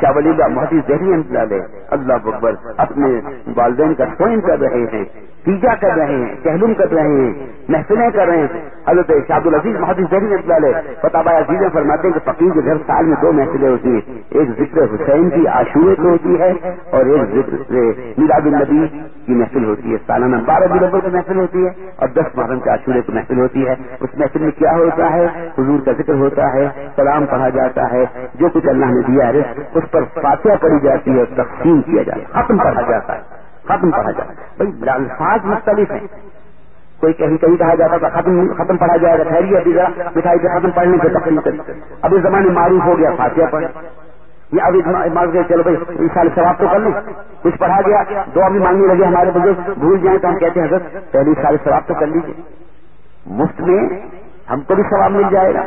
A: شاہ ولی اللہ محدث دہلی انتظار اللہ اکبر، اپنے والدین کا سوئن کر رہے ہیں۔ تیجا کر رہے ہیں کہلوم کر رہے ہیں، محفلیں کر رہے ہیں۔ حضرت شاہد العزیز محدود ذہنی اطلاع فتح عزیز فرماتے ہیں کہ فقیر کے گھر سال میں دو محفلیں ہوتی ہیں۔ ایک ذکر حسین کی عاشورے کو ہوتی ہے اور ایک ذکر میلاد النبی کی محفل ہوتی ہے۔ سالانہ بارہ دنوں کی محفل ہوتی ہے اور دس محرم کے عاشورے کی محفل ہوتی ہے۔ اس محفل میں کیا ہوتا ہے؟ حضور کا ذکر ہوتا ہے سلام پڑھا جاتا ہے، جو کچھ اللہ نے دیا ہے، اس پر فاتحہ پڑھی جاتی ہے اور تقسیم کیا جاتا ہے، ختم پڑھا جاتا ہے۔ ختم پڑھا جائے۔ بھائی الفاظ مختلف ہیں۔ کوئی کہیں کہیں کہا جاتا تھا ختم ختم پڑھا جائے گا۔ مٹھائی کے ختم پڑھنے کے تقریب اب اس زمانے معروف ہو گیا فاتحہ پڑھ۔ یہ ابھی مان کے چلو بھائی، ان سال ثواب تو کر لیں۔ کچھ پڑھا گیا دعا بھی مانگنے لگے ہمارے بزرگ، بھول جائیں تو ہم کہتے ہیں، حضرت پہلی سال ثواب تو کر لیجیے مفت میں ہم کو بھی ثواب مل جائے گا۔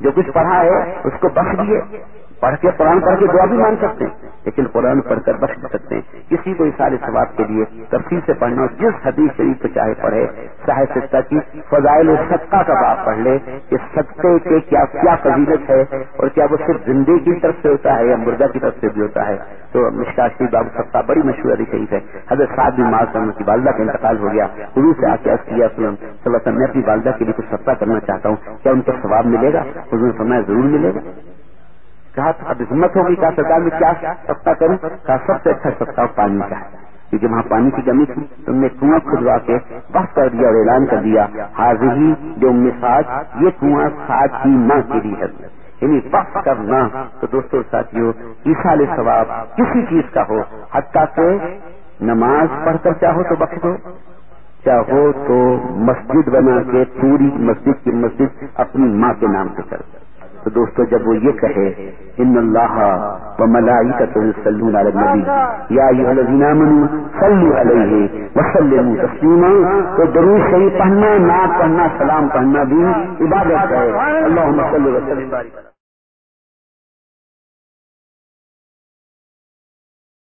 A: جو کچھ پڑھا ہے، اس کو بخش دیے پڑھ کے قرآن پڑھ کے دعا بھی مان سکتے ہیں، لیکن قرآن پڑھ کر بخش سکتے ہیں۔ کسی کو سارے ثواب کے لیے تفصیل سے پڑھنا، جس حدیث شریف کو چاہے پڑھے چاہے سکتا کی فضائل صدقہ کا باب پڑھ لے، کہ سکتے کے کیا کیا فضیلت ہے اور کیا وہ صرف زندگی کی طرف سے ہوتا ہے یا مردہ کی طرف سے بھی ہوتا ہے۔ تو مشکاشی باب سب بڑی مشہور حدیث شریف ہے۔ حضرت صاحب بھی مال کرنے کی والدہ کا انتقال ہو گیا۔ حضور سے آ کے کیا، صلی میں اپنی والدہ کے لیے کچھ سستا کرنا چاہتا ہوں، کیا ان کو ثواب ملے گا؟ حضور فرمایا، ضرور ملے گا۔ کہا اب ہمت ہوگی، کہا سرکار میں کیا سستا کروں؟ کہا، سب سے اچھا سستا پانی کا ہے۔ کیونکہ وہاں پانی کی کمی تھی تم نے کنواں کھدوا کے بس کر دیا اور اعلان کر دیا حاضر ہی جو مثاج یہ کنواں سات کی ماں کے لیے ہے۔ یعنی بس کرنا۔ تو دوستوں ساتھیوں عیسال ثواب کسی چیز کا ہو، حتیٰ کہ نماز پڑھ کر چاہو تو بخش دو۔ چاہو تو مسجد بنا کے پوری مسجد کی مسجد اپنی ماں کے نام سے کر تو دوستو، جب وہ یہ کہے، ان اللہ و ملائی کا تو سلون نبی یا سلو علیہ وسلم تسلیما، تو ضرور صحیح پڑھنا، نعت پڑھنا، سلام پڑھنا بھی عبادت ہے اللہ وسلم